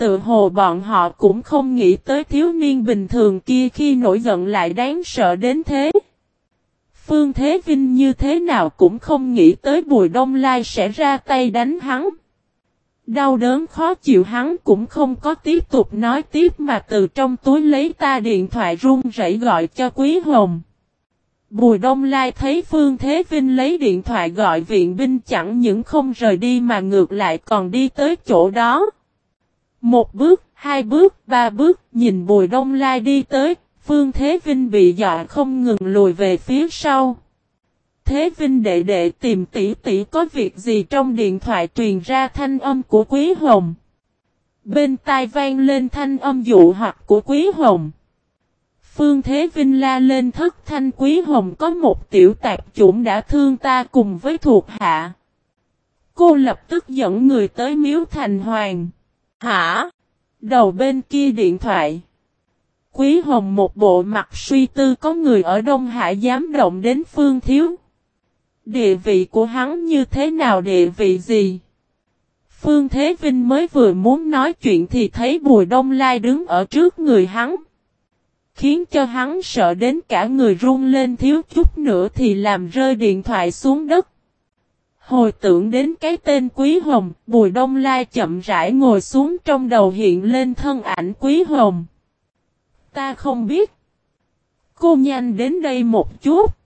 Tự hồ bọn họ cũng không nghĩ tới thiếu niên bình thường kia khi nổi giận lại đáng sợ đến thế. Phương Thế Vinh như thế nào cũng không nghĩ tới Bùi Đông Lai sẽ ra tay đánh hắn. Đau đớn khó chịu hắn cũng không có tiếp tục nói tiếp mà từ trong túi lấy ta điện thoại run rẩy gọi cho Quý Hồng. Bùi Đông Lai thấy Phương Thế Vinh lấy điện thoại gọi viện binh chẳng những không rời đi mà ngược lại còn đi tới chỗ đó. Một bước, hai bước, ba bước, nhìn Bùi Đông Lai đi tới, Phương Thế Vinh bị dọa không ngừng lùi về phía sau. Thế Vinh đệ đệ tìm tỷ tỷ có việc gì trong điện thoại truyền ra thanh âm của Quý Hồng. Bên tai vang lên thanh âm dụ hoặc của Quý Hồng. Phương Thế Vinh la lên thất thanh Quý Hồng có một tiểu tạp chủng đã thương ta cùng với thuộc hạ. Cô lập tức dẫn người tới miếu thành hoàng. Hả? Đầu bên kia điện thoại. Quý Hồng một bộ mặt suy tư có người ở Đông Hải dám động đến Phương Thiếu. Địa vị của hắn như thế nào, địa vị gì? Phương Thế Vinh mới vừa muốn nói chuyện thì thấy Bùi Đông Lai đứng ở trước người hắn. Khiến cho hắn sợ đến cả người run lên thiếu chút nữa thì làm rơi điện thoại xuống đất. Hồi tưởng đến cái tên Quý Hồng, Bùi Đông Lai chậm rãi ngồi xuống trong đầu hiện lên thân ảnh Quý Hồng. Ta không biết. Cô nhanh đến đây một chút.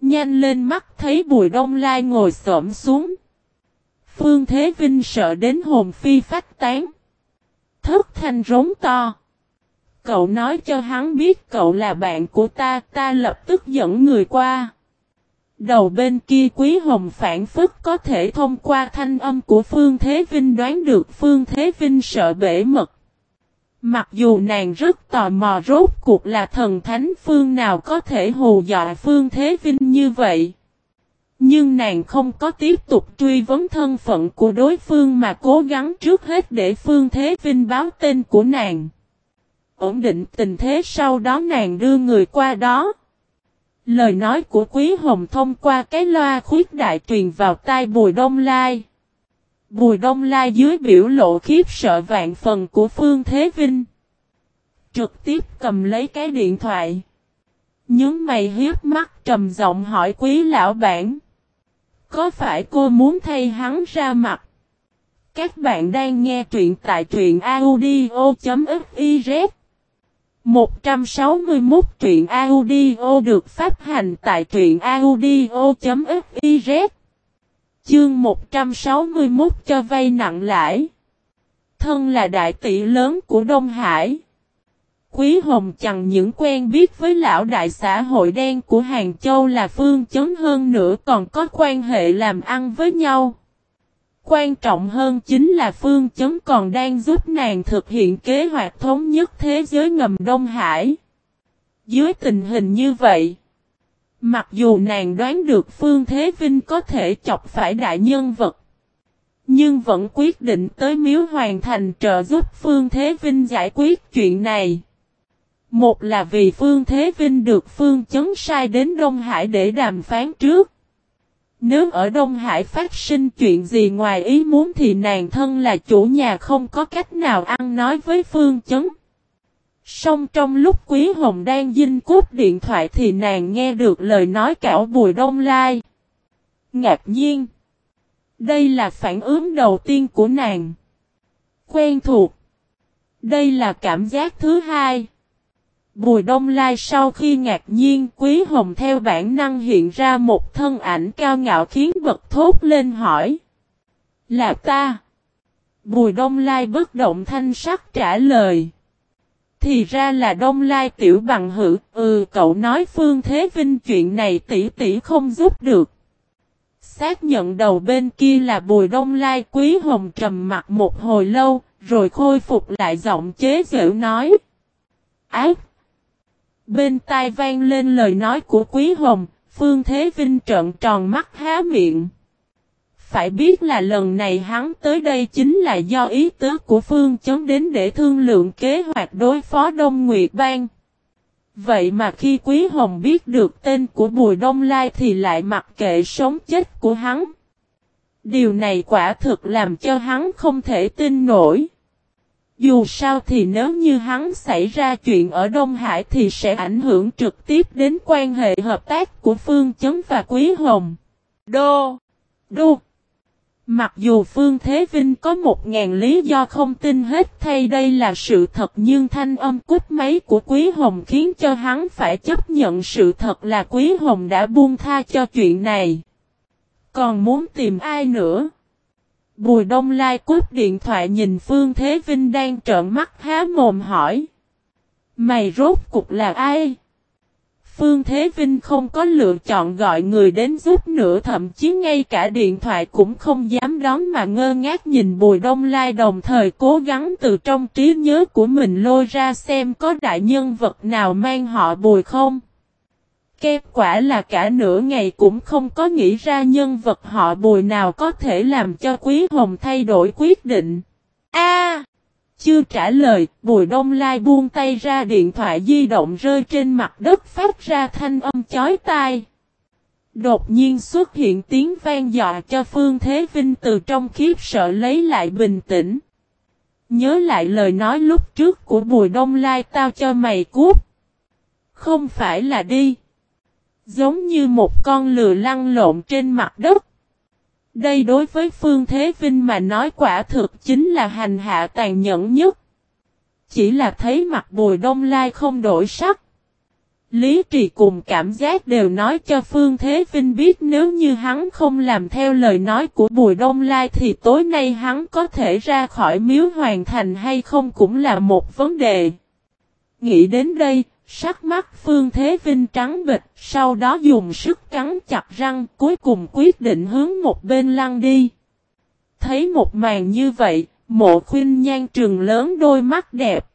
Nhanh lên mắt thấy Bùi Đông Lai ngồi xổm xuống. Phương Thế Vinh sợ đến hồn phi phách tán. Thất thanh rống to. Cậu nói cho hắn biết cậu là bạn của ta, ta lập tức dẫn người qua. Đầu bên kia Quý Hồng phản phức có thể thông qua thanh âm của Phương Thế Vinh đoán được Phương Thế Vinh sợ bể mật. Mặc dù nàng rất tò mò rốt cuộc là thần thánh phương nào có thể hù dọa Phương Thế Vinh như vậy. Nhưng nàng không có tiếp tục truy vấn thân phận của đối phương mà cố gắng trước hết để Phương Thế Vinh báo tên của nàng. Ổn định tình thế sau đó nàng đưa người qua đó. Lời nói của Quý Hồng thông qua cái loa khuyết đại truyền vào tai Bùi Đông Lai. Bùi Đông Lai dưới biểu lộ khiếp sợ vạn phần của Phương Thế Vinh. Trực tiếp cầm lấy cái điện thoại. Nhớ mày hiếp mắt trầm giọng hỏi quý lão bản. Có phải cô muốn thay hắn ra mặt? Các bạn đang nghe truyện tại truyện audio.fif 161 truyện audio được phát hành tại truyện audio.fiz Chương 161 cho vay nặng lãi. Thân là đại tỷ lớn của Đông Hải. Quý Hồng chẳng những quen biết với lão đại xã hội đen của Hàng Châu là Phương Chấn hơn nữa còn có quan hệ làm ăn với nhau. Quan trọng hơn chính là Phương Chấn còn đang giúp nàng thực hiện kế hoạch thống nhất thế giới ngầm Đông Hải. Dưới tình hình như vậy, mặc dù nàng đoán được Phương Thế Vinh có thể chọc phải đại nhân vật, nhưng vẫn quyết định tới miếu hoàn thành trợ giúp Phương Thế Vinh giải quyết chuyện này. Một là vì Phương Thế Vinh được Phương Chấn sai đến Đông Hải để đàm phán trước. Nếu ở Đông Hải phát sinh chuyện gì ngoài ý muốn thì nàng thân là chủ nhà không có cách nào ăn nói với Phương Chấn. Song trong lúc Quý Hồng đang dinh cút điện thoại thì nàng nghe được lời nói cảo Bùi Đông Lai. Ngạc nhiên. Đây là phản ứng đầu tiên của nàng. Quen thuộc. Đây là cảm giác thứ hai. Bùi Đông Lai sau khi ngạc nhiên Quý Hồng theo bản năng hiện ra một thân ảnh cao ngạo khiến bật thốt lên hỏi. Là ta. Bùi Đông Lai bất động thanh sắc trả lời. Thì ra là Đông Lai tiểu bằng hữu, ừ cậu nói Phương Thế Vinh chuyện này tỷ tỷ không giúp được. Xác nhận đầu bên kia là Bùi Đông Lai Quý Hồng trầm mặt một hồi lâu, rồi khôi phục lại giọng chế giễu nói. Ác! Bên tai vang lên lời nói của Quý Hồng, Phương Thế Vinh trợn tròn mắt há miệng. Phải biết là lần này hắn tới đây chính là do ý tứ của Phương chấm đến để thương lượng kế hoạch đối phó Đông Nguyệt Bang. Vậy mà khi Quý Hồng biết được tên của Bùi Đông Lai thì lại mặc kệ sống chết của hắn. Điều này quả thực làm cho hắn không thể tin nổi. Dù sao thì nếu như hắn xảy ra chuyện ở Đông Hải thì sẽ ảnh hưởng trực tiếp đến quan hệ hợp tác của Phương Chấn và Quý Hồng. Đô! Đô! Mặc dù Phương Thế Vinh có một ngàn lý do không tin hết thay đây là sự thật nhưng thanh âm cút máy của Quý Hồng khiến cho hắn phải chấp nhận sự thật là Quý Hồng đã buông tha cho chuyện này. Còn muốn tìm ai nữa? Bùi Đông Lai cúp điện thoại nhìn Phương Thế Vinh đang trợn mắt há mồm hỏi. Mày rốt cục là ai? Phương Thế Vinh không có lựa chọn gọi người đến giúp nữa, thậm chí ngay cả điện thoại cũng không dám đón mà ngơ ngác nhìn Bùi Đông Lai đồng thời cố gắng từ trong trí nhớ của mình lôi ra xem có đại nhân vật nào mang họ Bùi không. Kết quả là cả nửa ngày cũng không có nghĩ ra nhân vật họ Bùi nào có thể làm cho Quý Hồng thay đổi quyết định. A chưa trả lời, Bùi Đông Lai buông tay ra điện thoại di động rơi trên mặt đất phát ra thanh âm chói tai. Đột nhiên xuất hiện tiếng vang dọa cho Phương Thế Vinh từ trong khiếp sợ lấy lại bình tĩnh. Nhớ lại lời nói lúc trước của Bùi Đông Lai tao cho mày cút. Không phải là đi. Giống như một con lừa lăn lộn trên mặt đất. Đây đối với Phương Thế Vinh mà nói quả thực chính là hành hạ tàn nhẫn nhất. Chỉ là thấy mặt Bùi Đông Lai không đổi sắc. Lý trì cùng cảm giác đều nói cho Phương Thế Vinh biết nếu như hắn không làm theo lời nói của Bùi Đông Lai thì tối nay hắn có thể ra khỏi miếu hoàn thành hay không cũng là một vấn đề. Nghĩ đến đây, Sắc mắt Phương Thế Vinh trắng bịch, sau đó dùng sức cắn chặt răng, cuối cùng quyết định hướng một bên lăn đi. Thấy một màn như vậy, mộ khuyên nhan trường lớn đôi mắt đẹp.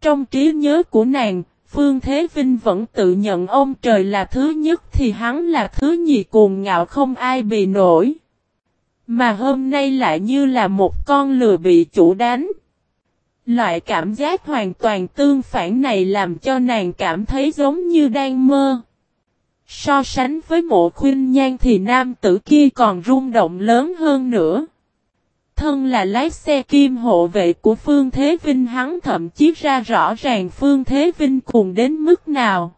Trong trí nhớ của nàng, Phương Thế Vinh vẫn tự nhận ông trời là thứ nhất thì hắn là thứ nhì cuồng ngạo không ai bị nổi. Mà hôm nay lại như là một con lừa bị chủ đánh. Loại cảm giác hoàn toàn tương phản này làm cho nàng cảm thấy giống như đang mơ. So sánh với mộ khuyên nhan thì nam tử kia còn rung động lớn hơn nữa. Thân là lái xe kim hộ vệ của Phương Thế Vinh hắn thậm chí ra rõ ràng Phương Thế Vinh cùng đến mức nào.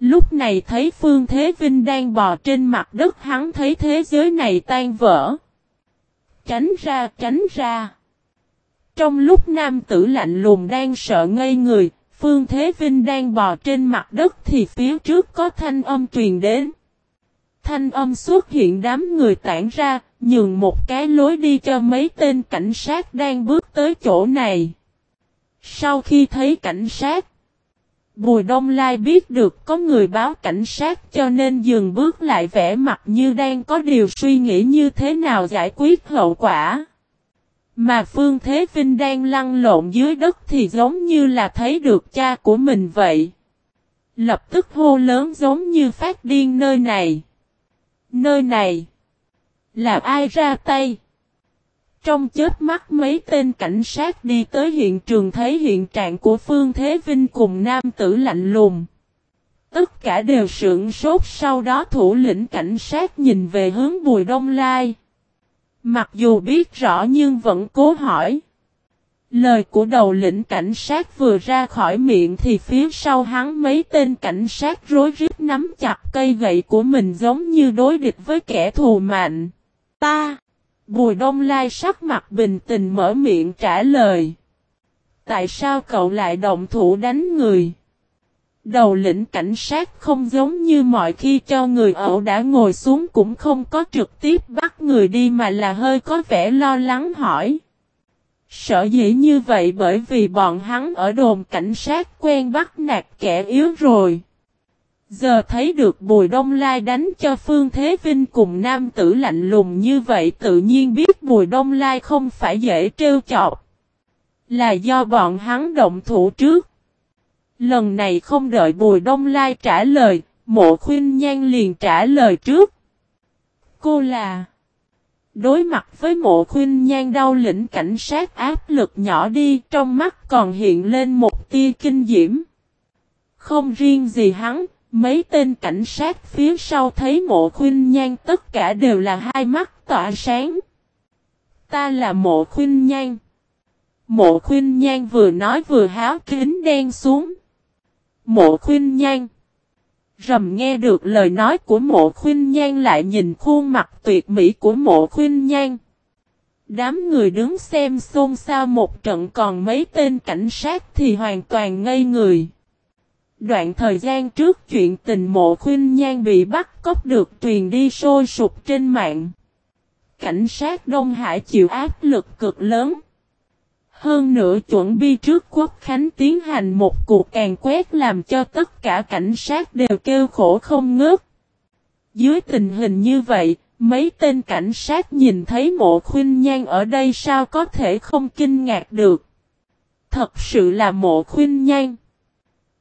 Lúc này thấy Phương Thế Vinh đang bò trên mặt đất hắn thấy thế giới này tan vỡ. Tránh ra, tránh ra. Trong lúc nam tử lạnh lùng đang sợ ngây người, Phương Thế Vinh đang bò trên mặt đất thì phía trước có thanh âm truyền đến. Thanh âm xuất hiện đám người tản ra, nhường một cái lối đi cho mấy tên cảnh sát đang bước tới chỗ này. Sau khi thấy cảnh sát, Bùi Đông Lai biết được có người báo cảnh sát cho nên dừng bước lại vẻ mặt như đang có điều suy nghĩ như thế nào giải quyết hậu quả. Mà Phương Thế Vinh đang lăn lộn dưới đất thì giống như là thấy được cha của mình vậy. Lập tức hô lớn giống như phát điên, nơi này. Nơi này. Là ai ra tay? Trong chết mắt mấy tên cảnh sát đi tới hiện trường thấy hiện trạng của Phương Thế Vinh cùng nam tử lạnh lùng. Tất cả đều sưởng sốt, sau đó thủ lĩnh cảnh sát nhìn về hướng Bùi Đông Lai. Mặc dù biết rõ nhưng vẫn cố hỏi. Lời của đầu lĩnh cảnh sát vừa ra khỏi miệng thì phía sau hắn mấy tên cảnh sát rối rít nắm chặt cây gậy của mình giống như đối địch với kẻ thù mạnh. Ta! Bùi đông lai sắc mặt bình tĩnh mở miệng trả lời. Tại sao cậu lại động thủ đánh người? Đầu lĩnh cảnh sát không giống như mọi khi cho người ẩu đã ngồi xuống cũng không có trực tiếp bắt người đi mà là hơi có vẻ lo lắng hỏi. Sợ dĩ như vậy bởi vì bọn hắn ở đồn cảnh sát quen bắt nạt kẻ yếu rồi. Giờ thấy được Bùi Đông Lai đánh cho Phương Thế Vinh cùng nam tử lạnh lùng như vậy tự nhiên biết Bùi Đông Lai không phải dễ trêu chọc. Là do bọn hắn động thủ trước. Lần này không đợi Bùi Đông Lai trả lời, mộ khuyên nhan liền trả lời trước. Cô là... Đối mặt với mộ khuyên nhan đau lĩnh cảnh sát áp lực nhỏ đi trong mắt còn hiện lên một tia kinh diễm. Không riêng gì hắn, mấy tên cảnh sát phía sau thấy mộ khuyên nhan tất cả đều là hai mắt tỏa sáng. Ta là mộ khuyên nhan. Mộ khuyên nhan vừa nói vừa háo kính đen xuống. Mộ khuyên nhan. Rầm nghe được lời nói của mộ khuyên nhan lại nhìn khuôn mặt tuyệt mỹ của mộ khuyên nhan. Đám người đứng xem xôn xao một trận còn mấy tên cảnh sát thì hoàn toàn ngây người. Đoạn thời gian trước chuyện tình mộ khuyên nhan bị bắt cóc được truyền đi sôi sụp trên mạng. Cảnh sát Đông Hải chịu áp lực cực lớn. Hơn nữa chuẩn bị trước quốc khánh tiến hành một cuộc càng quét làm cho tất cả cảnh sát đều kêu khổ không ngớt. Dưới tình hình như vậy, mấy tên cảnh sát nhìn thấy mộ khuyên nhan ở đây sao có thể không kinh ngạc được. Thật sự là mộ khuyên nhan.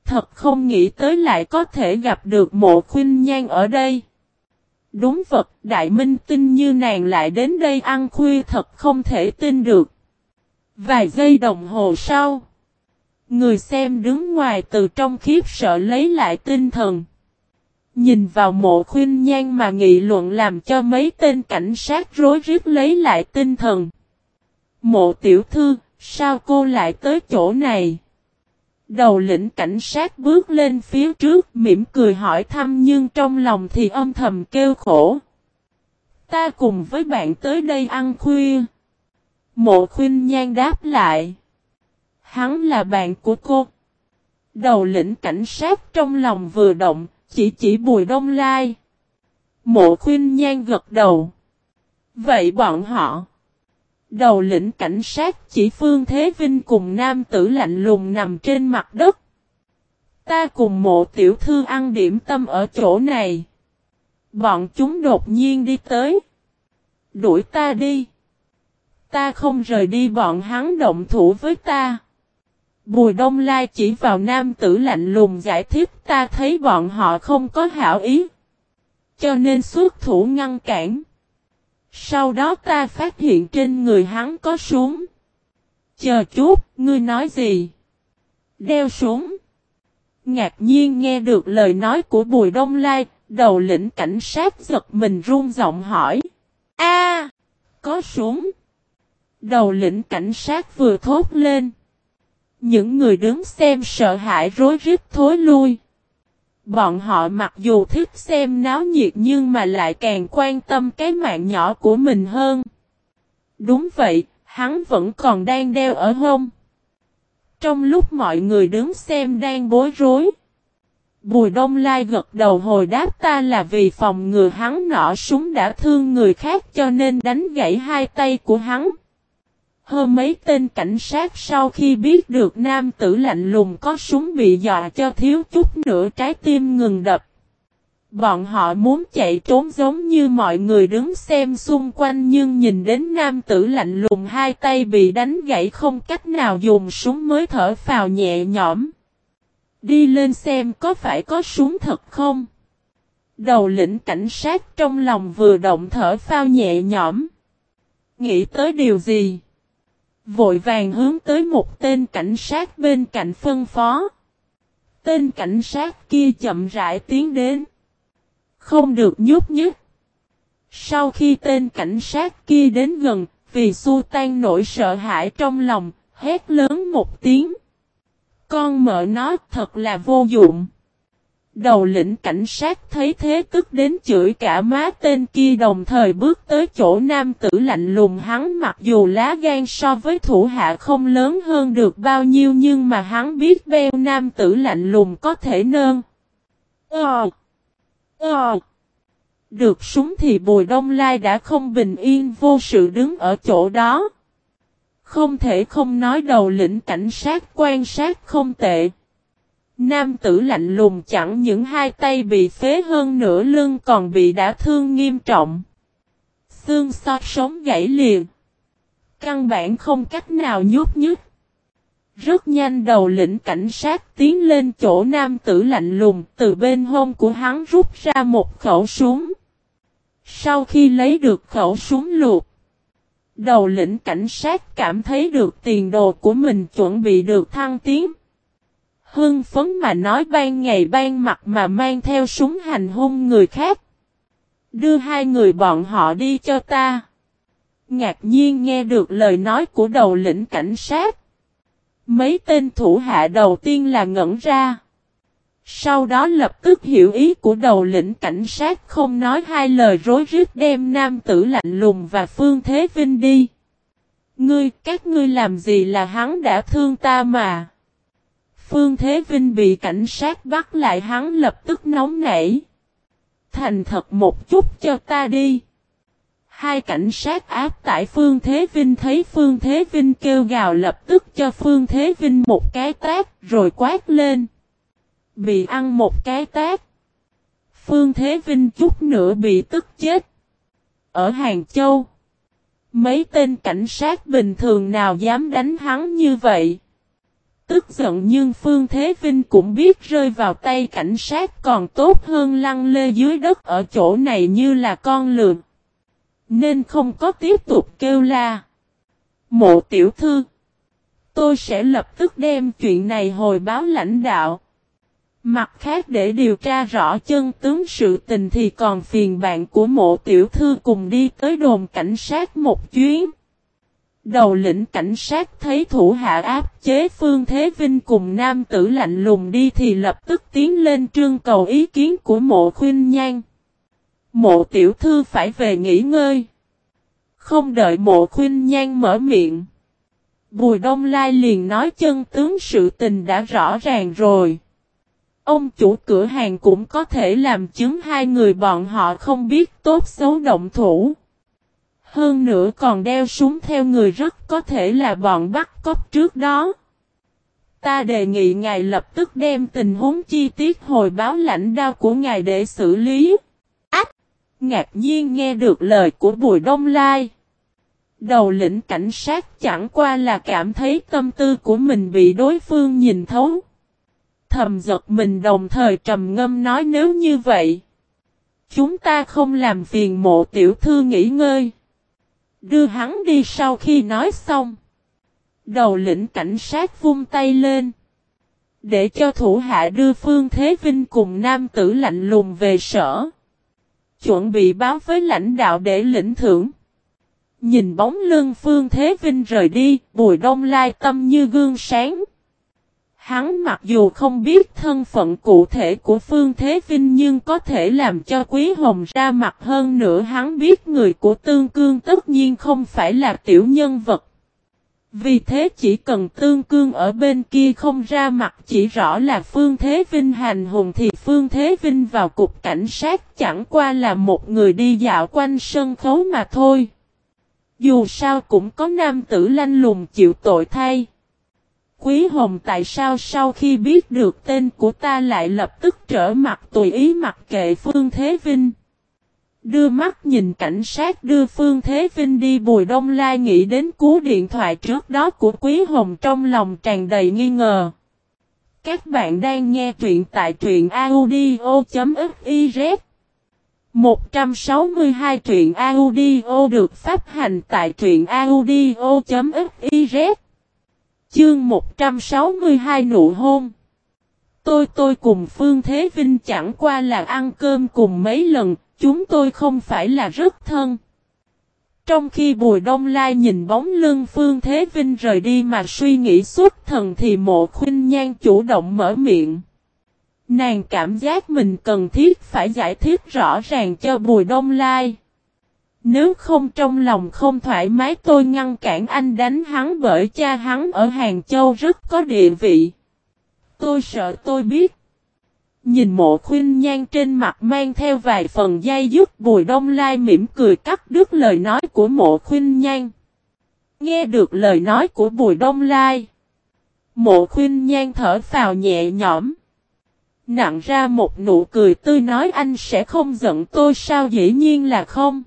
Thật không nghĩ tới lại có thể gặp được mộ khuyên nhan ở đây. Đúng vật, đại minh tinh như nàng lại đến đây ăn khuya thật không thể tin được. Vài giây đồng hồ sau, người xem đứng ngoài từ trong khiếp sợ lấy lại tinh thần. Nhìn vào mộ khuyên nhan mà nghị luận làm cho mấy tên cảnh sát rối rít lấy lại tinh thần. Mộ tiểu thư, sao cô lại tới chỗ này? Đầu lĩnh cảnh sát bước lên phía trước mỉm cười hỏi thăm nhưng trong lòng thì âm thầm kêu khổ. Ta cùng với bạn tới đây ăn khuya. Mộ khuyên nhan đáp lại. Hắn là bạn của cô. Đầu lĩnh cảnh sát trong lòng vừa động, chỉ chỉ bùi đông lai. Mộ khuyên nhan gật đầu. Vậy bọn họ. Đầu lĩnh cảnh sát chỉ Phương Thế Vinh cùng nam tử lạnh lùng nằm trên mặt đất. Ta cùng mộ tiểu thư ăn điểm tâm ở chỗ này. Bọn chúng đột nhiên đi tới. Đuổi ta đi. Ta không rời đi bọn hắn động thủ với ta. Bùi Đông Lai chỉ vào nam tử lạnh lùng giải thích ta thấy bọn họ không có hảo ý. Cho nên xuất thủ ngăn cản. Sau đó ta phát hiện trên người hắn có súng. Chờ chút, ngươi nói gì? Đeo súng. Ngạc nhiên nghe được lời nói của Bùi Đông Lai, đầu lĩnh cảnh sát giật mình run giọng hỏi. A, có súng. Đầu lĩnh cảnh sát vừa thốt lên. Những người đứng xem sợ hãi rối rít thối lui. Bọn họ mặc dù thích xem náo nhiệt nhưng mà lại càng quan tâm cái mạng nhỏ của mình hơn. Đúng vậy, hắn vẫn còn đang đeo ở hông. Trong lúc mọi người đứng xem đang bối rối. Bùi Đông Lai gật đầu hồi đáp ta là vì phòng ngừa hắn nọ súng đã thương người khác cho nên đánh gãy hai tay của hắn. Hơn mấy tên cảnh sát sau khi biết được nam tử lạnh lùng có súng bị dọa cho thiếu chút nữa trái tim ngừng đập. Bọn họ muốn chạy trốn giống như mọi người đứng xem xung quanh nhưng nhìn đến nam tử lạnh lùng hai tay bị đánh gãy không cách nào dùng súng mới thở phào nhẹ nhõm. Đi lên xem có phải có súng thật không? Đầu lĩnh cảnh sát trong lòng vừa động thở phao nhẹ nhõm. Nghĩ tới điều gì? Vội vàng hướng tới một tên cảnh sát bên cạnh phân phó. Tên cảnh sát kia chậm rãi tiến đến. Không được nhúc nhích. Sau khi tên cảnh sát kia đến gần, vì su tan nỗi sợ hãi trong lòng, hét lớn một tiếng. Con mở nó thật là vô dụng. Đầu lĩnh cảnh sát thấy thế tức đến chửi cả má tên kia đồng thời bước tới chỗ nam tử lạnh lùng hắn mặc dù lá gan so với thủ hạ không lớn hơn được bao nhiêu nhưng mà hắn biết beo nam tử lạnh lùng có thể nơn. Ờ. Ờ. Được súng thì Bùi Đông Lai đã không bình yên vô sự đứng ở chỗ đó. Không thể không nói đầu lĩnh cảnh sát quan sát không tệ. Nam tử lạnh lùng chẳng những hai tay bị phế hơn nửa lưng còn bị đả thương nghiêm trọng. Xương so sống gãy liền. Căn bản không cách nào nhúc nhích. Rất nhanh đầu lĩnh cảnh sát tiến lên chỗ nam tử lạnh lùng, từ bên hông của hắn rút ra một khẩu súng. Sau khi lấy được khẩu súng luộc. Đầu lĩnh cảnh sát cảm thấy được tiền đồ của mình chuẩn bị được thăng tiến. Hưng phấn mà nói ban ngày ban mặt mà mang theo súng hành hung người khác. Đưa hai người bọn họ đi cho ta. Ngạc nhiên nghe được lời nói của đầu lĩnh cảnh sát. Mấy tên thủ hạ đầu tiên là ngẩn ra. Sau đó lập tức hiểu ý của đầu lĩnh cảnh sát không nói hai lời rối rít đem nam tử lạnh lùng và Phương Thế Vinh đi. Ngươi, các ngươi làm gì là hắn đã thương ta mà. Phương Thế Vinh bị cảnh sát bắt lại hắn lập tức nóng nảy. Thành thật một chút cho ta đi. Hai cảnh sát áp tại Phương Thế Vinh thấy Phương Thế Vinh kêu gào lập tức cho Phương Thế Vinh một cái tát, rồi quát lên. Bị ăn một cái tát. Phương Thế Vinh chút nữa bị tức chết. Ở Hàng Châu. Mấy tên cảnh sát bình thường nào dám đánh hắn như vậy? Tức giận nhưng Phương Thế Vinh cũng biết rơi vào tay cảnh sát còn tốt hơn lăn lê dưới đất ở chỗ này như là con lượm. Nên không có tiếp tục kêu la. Mộ tiểu thư. Tôi sẽ lập tức đem chuyện này hồi báo lãnh đạo. Mặt khác để điều tra rõ chân tướng sự tình thì còn phiền bạn của mộ tiểu thư cùng đi tới đồn cảnh sát một chuyến. Đầu lĩnh cảnh sát thấy thủ hạ áp chế Phương Thế Vinh cùng nam tử lạnh lùng đi thì lập tức tiến lên trương cầu ý kiến của mộ khuyên nhan. Mộ tiểu thư phải về nghỉ ngơi. Không đợi mộ khuyên nhan mở miệng. Bùi Đông Lai liền nói chân tướng sự tình đã rõ ràng rồi. Ông chủ cửa hàng cũng có thể làm chứng hai người bọn họ không biết tốt xấu động thủ. Hơn nữa còn đeo súng theo người rất có thể là bọn bắt cóc trước đó. Ta đề nghị ngài lập tức đem tình huống chi tiết hồi báo lãnh đạo của ngài để xử lý. Ách! Ngạc nhiên nghe được lời của Bùi Đông Lai. Đầu lĩnh cảnh sát chẳng qua là cảm thấy tâm tư của mình bị đối phương nhìn thấu. Thầm giật mình đồng thời trầm ngâm nói nếu như vậy. Chúng ta không làm phiền mộ tiểu thư nghỉ ngơi. Đưa hắn đi sau khi nói xong. Đầu lĩnh cảnh sát vung tay lên. Để cho thủ hạ đưa Phương Thế Vinh cùng nam tử lạnh lùng về sở. Chuẩn bị báo với lãnh đạo để lĩnh thưởng. Nhìn bóng lưng Phương Thế Vinh rời đi, Bùi Đông Lai tâm như gương sáng. Hắn mặc dù không biết thân phận cụ thể của Phương Thế Vinh nhưng có thể làm cho Quý Hồng ra mặt hơn nữa hắn biết người của Tương Cương tất nhiên không phải là tiểu nhân vật. Vì thế chỉ cần Tương Cương ở bên kia không ra mặt, chỉ rõ là Phương Thế Vinh hành hùng thì Phương Thế Vinh vào cục cảnh sát chẳng qua là một người đi dạo quanh sân khấu mà thôi. Dù sao cũng có nam tử lanh lùng chịu tội thay. Quý Hồng tại sao sau khi biết được tên của ta lại lập tức trở mặt tùy ý mặc kệ Phương Thế Vinh? Đưa mắt nhìn cảnh sát đưa Phương Thế Vinh đi Bùi Đông Lai nghĩ đến cú điện thoại trước đó của Quý Hồng trong lòng tràn đầy nghi ngờ. Các bạn đang nghe truyện tại truyện audio.fiz 162 truyện audio được phát hành tại truyện audio.fiz Chương 162 nụ hôn Tôi tôi cùng Phương Thế Vinh chẳng qua là ăn cơm cùng mấy lần, chúng tôi không phải là rất thân. Trong khi Bùi Đông Lai nhìn bóng lưng Phương Thế Vinh rời đi mà suy nghĩ suốt thần thì mộ khuyên nhan chủ động mở miệng. Nàng cảm giác mình cần thiết phải giải thích rõ ràng cho Bùi Đông Lai. Nếu không trong lòng không thoải mái tôi ngăn cản anh đánh hắn bởi cha hắn ở Hàng Châu rất có địa vị. Tôi sợ tôi biết. Nhìn mộ khuyên nhan trên mặt mang theo vài phần dây dứt bùi đông lai mỉm cười cắt đứt lời nói của mộ khuyên nhan. Nghe được lời nói của bùi đông lai. Mộ khuyên nhan thở phào nhẹ nhõm. Nặng ra một nụ cười tươi nói anh sẽ không giận tôi sao dĩ nhiên là không.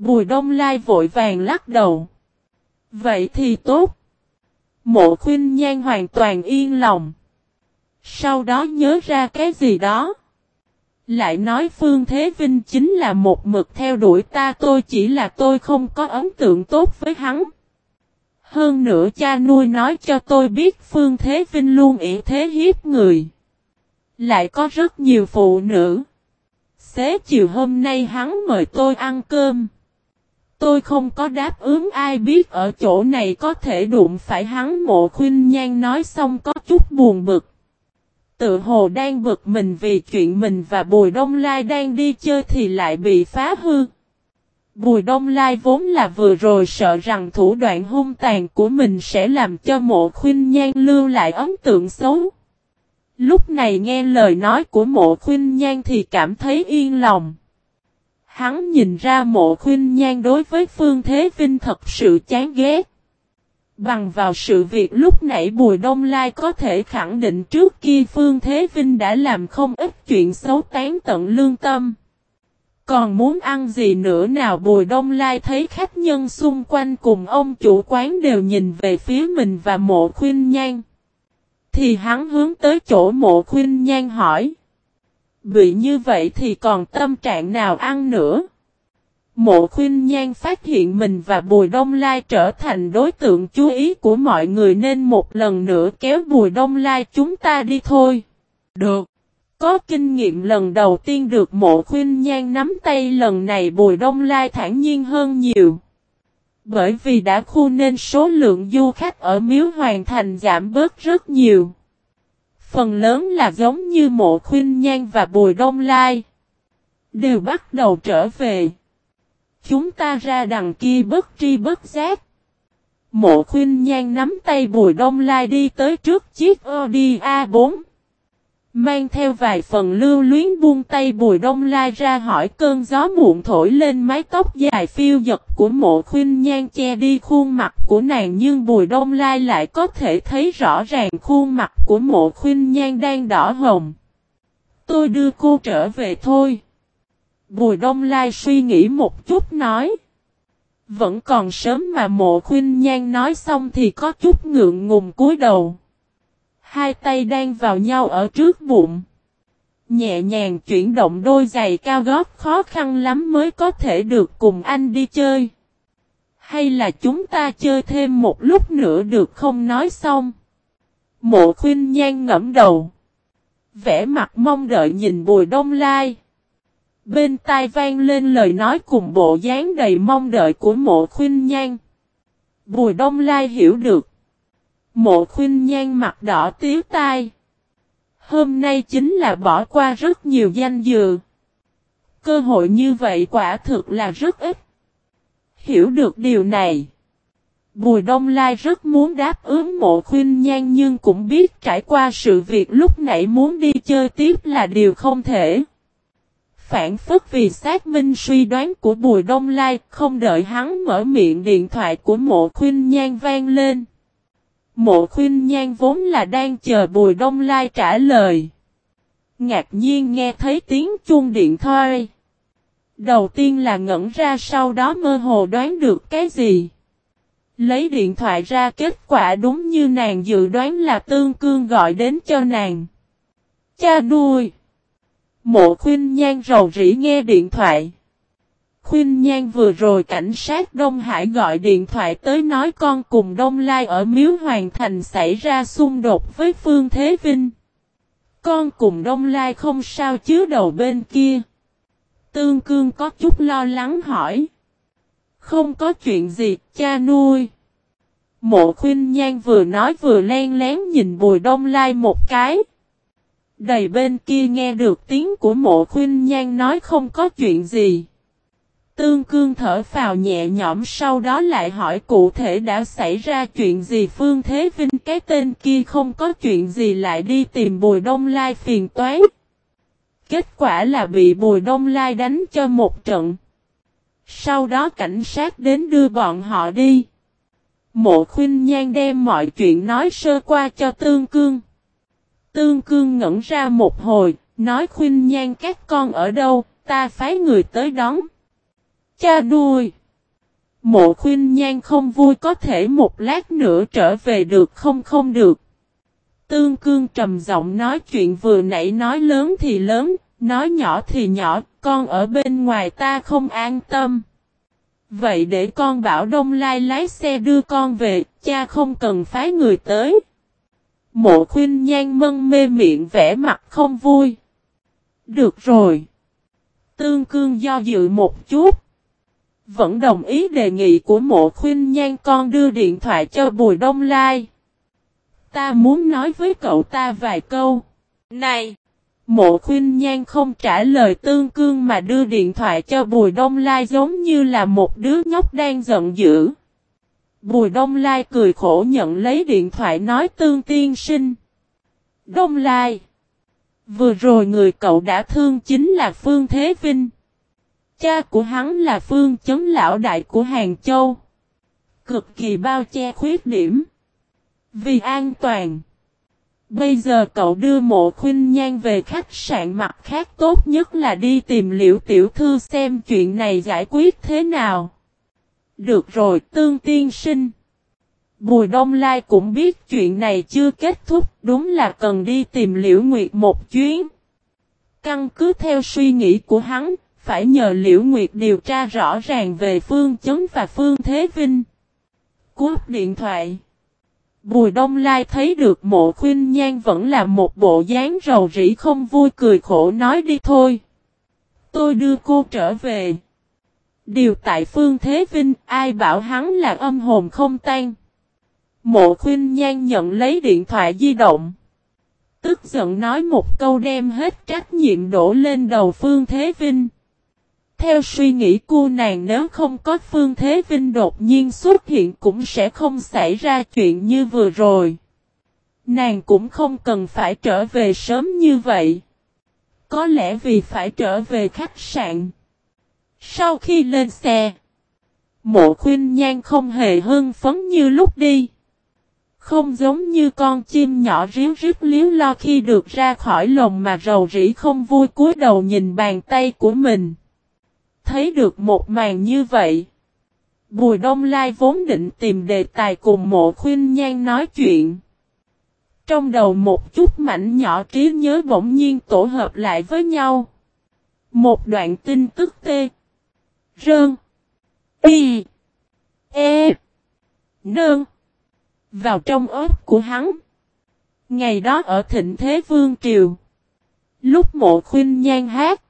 Bùi đông lai vội vàng lắc đầu. Vậy thì tốt. Mộ khuyên nhan hoàn toàn yên lòng. Sau đó nhớ ra cái gì đó. Lại nói Phương Thế Vinh chính là một mực theo đuổi ta, tôi chỉ là tôi không có ấn tượng tốt với hắn. Hơn nữa cha nuôi nói cho tôi biết Phương Thế Vinh luôn ỷ thế hiếp người. Lại có rất nhiều phụ nữ. Xế chiều hôm nay hắn mời tôi ăn cơm. Tôi không có đáp ứng, ai biết ở chỗ này có thể đụng phải hắn mộ khuyên nhan nói xong có chút buồn bực. Tự hồ đang bực mình vì chuyện mình và Bùi Đông Lai đang đi chơi thì lại bị phá hư. Bùi Đông Lai vốn là vừa rồi sợ rằng thủ đoạn hung tàn của mình sẽ làm cho mộ khuyên nhan lưu lại ấn tượng xấu. Lúc này nghe lời nói của mộ khuyên nhan thì cảm thấy yên lòng. Hắn nhìn ra mộ khuyên nhan đối với Phương Thế Vinh thật sự chán ghét. Bằng vào sự việc lúc nãy Bùi Đông Lai có thể khẳng định trước kia Phương Thế Vinh đã làm không ít chuyện xấu tán tận lương tâm. Còn muốn ăn gì nữa nào Bùi Đông Lai thấy khách nhân xung quanh cùng ông chủ quán đều nhìn về phía mình và mộ khuyên nhan. Thì hắn hướng tới chỗ mộ khuyên nhan hỏi. Bị như vậy thì còn tâm trạng nào ăn nữa? Mộ khuyên nhan phát hiện mình và Bùi Đông Lai trở thành đối tượng chú ý của mọi người nên một lần nữa kéo Bùi Đông Lai chúng ta đi thôi. Được. Có kinh nghiệm lần đầu tiên được mộ khuyên nhan nắm tay, lần này Bùi Đông Lai thản nhiên hơn nhiều. Bởi vì đã khu nên số lượng du khách ở Miếu Hoàng Thành giảm bớt rất nhiều. Phần lớn là giống như mộ khuyên nhan và bùi đông lai. Đều bắt đầu trở về. Chúng ta ra đằng kia bất tri bất giác. Mộ khuyên nhan nắm tay bùi đông lai đi tới trước chiếc Audi A4. Mang theo vài phần lưu luyến buông tay bùi đông lai ra hỏi cơn gió muộn thổi lên mái tóc dài phiêu giật của mộ khuyên nhan che đi khuôn mặt của nàng nhưng bùi đông lai lại có thể thấy rõ ràng khuôn mặt của mộ khuyên nhan đang đỏ hồng. Tôi đưa cô trở về thôi. Bùi đông lai suy nghĩ một chút nói. Vẫn còn sớm mà, mộ khuyên nhan nói xong thì có chút ngượng ngùng cúi đầu. Hai tay đang vào nhau ở trước bụng. Nhẹ nhàng chuyển động đôi giày cao gót khó khăn lắm mới có thể được cùng anh đi chơi. Hay là chúng ta chơi thêm một lúc nữa được không nói xong. Mộ khuyên nhan ngẫm đầu. Vẽ mặt mong đợi nhìn bùi đông lai. Bên tai vang lên lời nói cùng bộ dáng đầy mong đợi của mộ khuyên nhan. Bùi đông lai hiểu được. Mộ khuyên nhan mặt đỏ tiếu tai. Hôm nay chính là bỏ qua rất nhiều danh dự. Cơ hội như vậy quả thực là rất ít. Hiểu được điều này. Bùi Đông Lai rất muốn đáp ứng mộ khuyên nhan nhưng cũng biết trải qua sự việc lúc nãy muốn đi chơi tiếp là điều không thể. Phản phức vì xác minh suy đoán của Bùi Đông Lai, không đợi hắn mở miệng điện thoại của mộ khuyên nhan vang lên. Mộ khuyên nhan vốn là đang chờ Bùi Đông Lai trả lời. Ngạc nhiên nghe thấy tiếng chuông điện thoại. Đầu tiên là ngẩn ra sau đó mơ hồ đoán được cái gì. Lấy điện thoại ra kết quả đúng như nàng dự đoán là tương cương gọi đến cho nàng. Cha nuôi. Mộ khuyên nhan rầu rĩ nghe điện thoại. Khuyên Nhan vừa rồi cảnh sát Đông Hải gọi điện thoại tới nói con cùng Đông Lai ở Miếu Hoàng Thành xảy ra xung đột với Phương Thế Vinh. Con cùng Đông Lai không sao chứ đầu bên kia. Tương Cương có chút lo lắng hỏi. Không có chuyện gì, cha nuôi. Mộ khuyên nhan vừa nói vừa len lén nhìn bùi đông lai một cái. Đầy bên kia nghe được tiếng của mộ khuyên nhan nói không có chuyện gì. Tương cương thở phào nhẹ nhõm sau đó lại hỏi cụ thể đã xảy ra chuyện gì Phương Thế Vinh cái tên kia không có chuyện gì lại đi tìm Bùi Đông Lai phiền toái. Kết quả là bị Bùi Đông Lai đánh cho một trận. Sau đó cảnh sát đến đưa bọn họ đi. Mộ khuyên nhan đem mọi chuyện nói sơ qua cho Tương Cương. Tương Cương ngẩn ra một hồi, nói khuyên nhan các con ở đâu, ta phái người tới đón cha nuôi. Mộ khuyên nhan không vui có thể một lát nữa trở về được không không được. Tương cương trầm giọng nói chuyện vừa nãy nói lớn thì lớn, nói nhỏ thì nhỏ, con ở bên ngoài ta không an tâm. Vậy để con bảo Đông Lai lái xe đưa con về, cha không cần phái người tới. Mộ khuyên nhan mân mê miệng vẽ mặt không vui. Được rồi. Tương cương do dự một chút. Vẫn đồng ý đề nghị của mộ khuyên nhan con đưa điện thoại cho Bùi Đông Lai. Ta muốn nói với cậu ta vài câu. Này! Mộ khuyên nhan không trả lời tương cương mà đưa điện thoại cho Bùi Đông Lai giống như là một đứa nhóc đang giận dữ. Bùi Đông Lai cười khổ nhận lấy điện thoại nói tương tiên sinh. Đông Lai. Vừa rồi người cậu đã thương chính là Phương Thế Vinh. Cha của hắn là Phương Chấn Lão Đại của Hàng Châu. Cực kỳ bao che khuyết điểm. Vì an toàn. Bây giờ cậu đưa mộ khuyên nhan về khách sạn mặt khác tốt nhất là đi tìm liễu tiểu thư xem chuyện này giải quyết thế nào. Được rồi tương tiên sinh. Bùi Đông Lai cũng biết chuyện này chưa kết thúc, đúng là cần đi tìm Liễu Nguyệt một chuyến. Căn cứ theo suy nghĩ của hắn, phải nhờ Liễu Nguyệt điều tra rõ ràng về Phương Chấn và Phương Thế Vinh. Cúp điện thoại. Bùi Đông Lai thấy được mộ khuyên nhan vẫn là một bộ dáng rầu rĩ không vui cười khổ nói đi thôi. Tôi đưa cô trở về. Điều tại Phương Thế Vinh, ai bảo hắn là âm hồn không tan. Mộ khuyên nhan nhận lấy điện thoại di động. Tức giận nói một câu đem hết trách nhiệm đổ lên đầu Phương Thế Vinh. Theo suy nghĩ cô nàng nếu không có Phương Thế Vinh đột nhiên xuất hiện cũng sẽ không xảy ra chuyện như vừa rồi. Nàng cũng không cần phải trở về sớm như vậy. Có lẽ vì phải trở về khách sạn. Sau khi lên xe, mộ khuyên nhan không hề hưng phấn như lúc đi. Không giống như con chim nhỏ ríu rít liếu lo khi được ra khỏi lồng mà rầu rĩ không vui cúi đầu nhìn bàn tay của mình. Thấy được một màn như vậy. Bùi Đông Lai vốn định tìm đề tài cùng mộ khuyên nhan nói chuyện. Trong đầu một chút mảnh nhỏ trí nhớ bỗng nhiên tổ hợp lại với nhau. Một đoạn tin tức tê. Rơn. Y. E. Nơn vào trong ớt của hắn. Ngày đó ở thịnh thế vương triều. Lúc mộ khuyên nhan hát.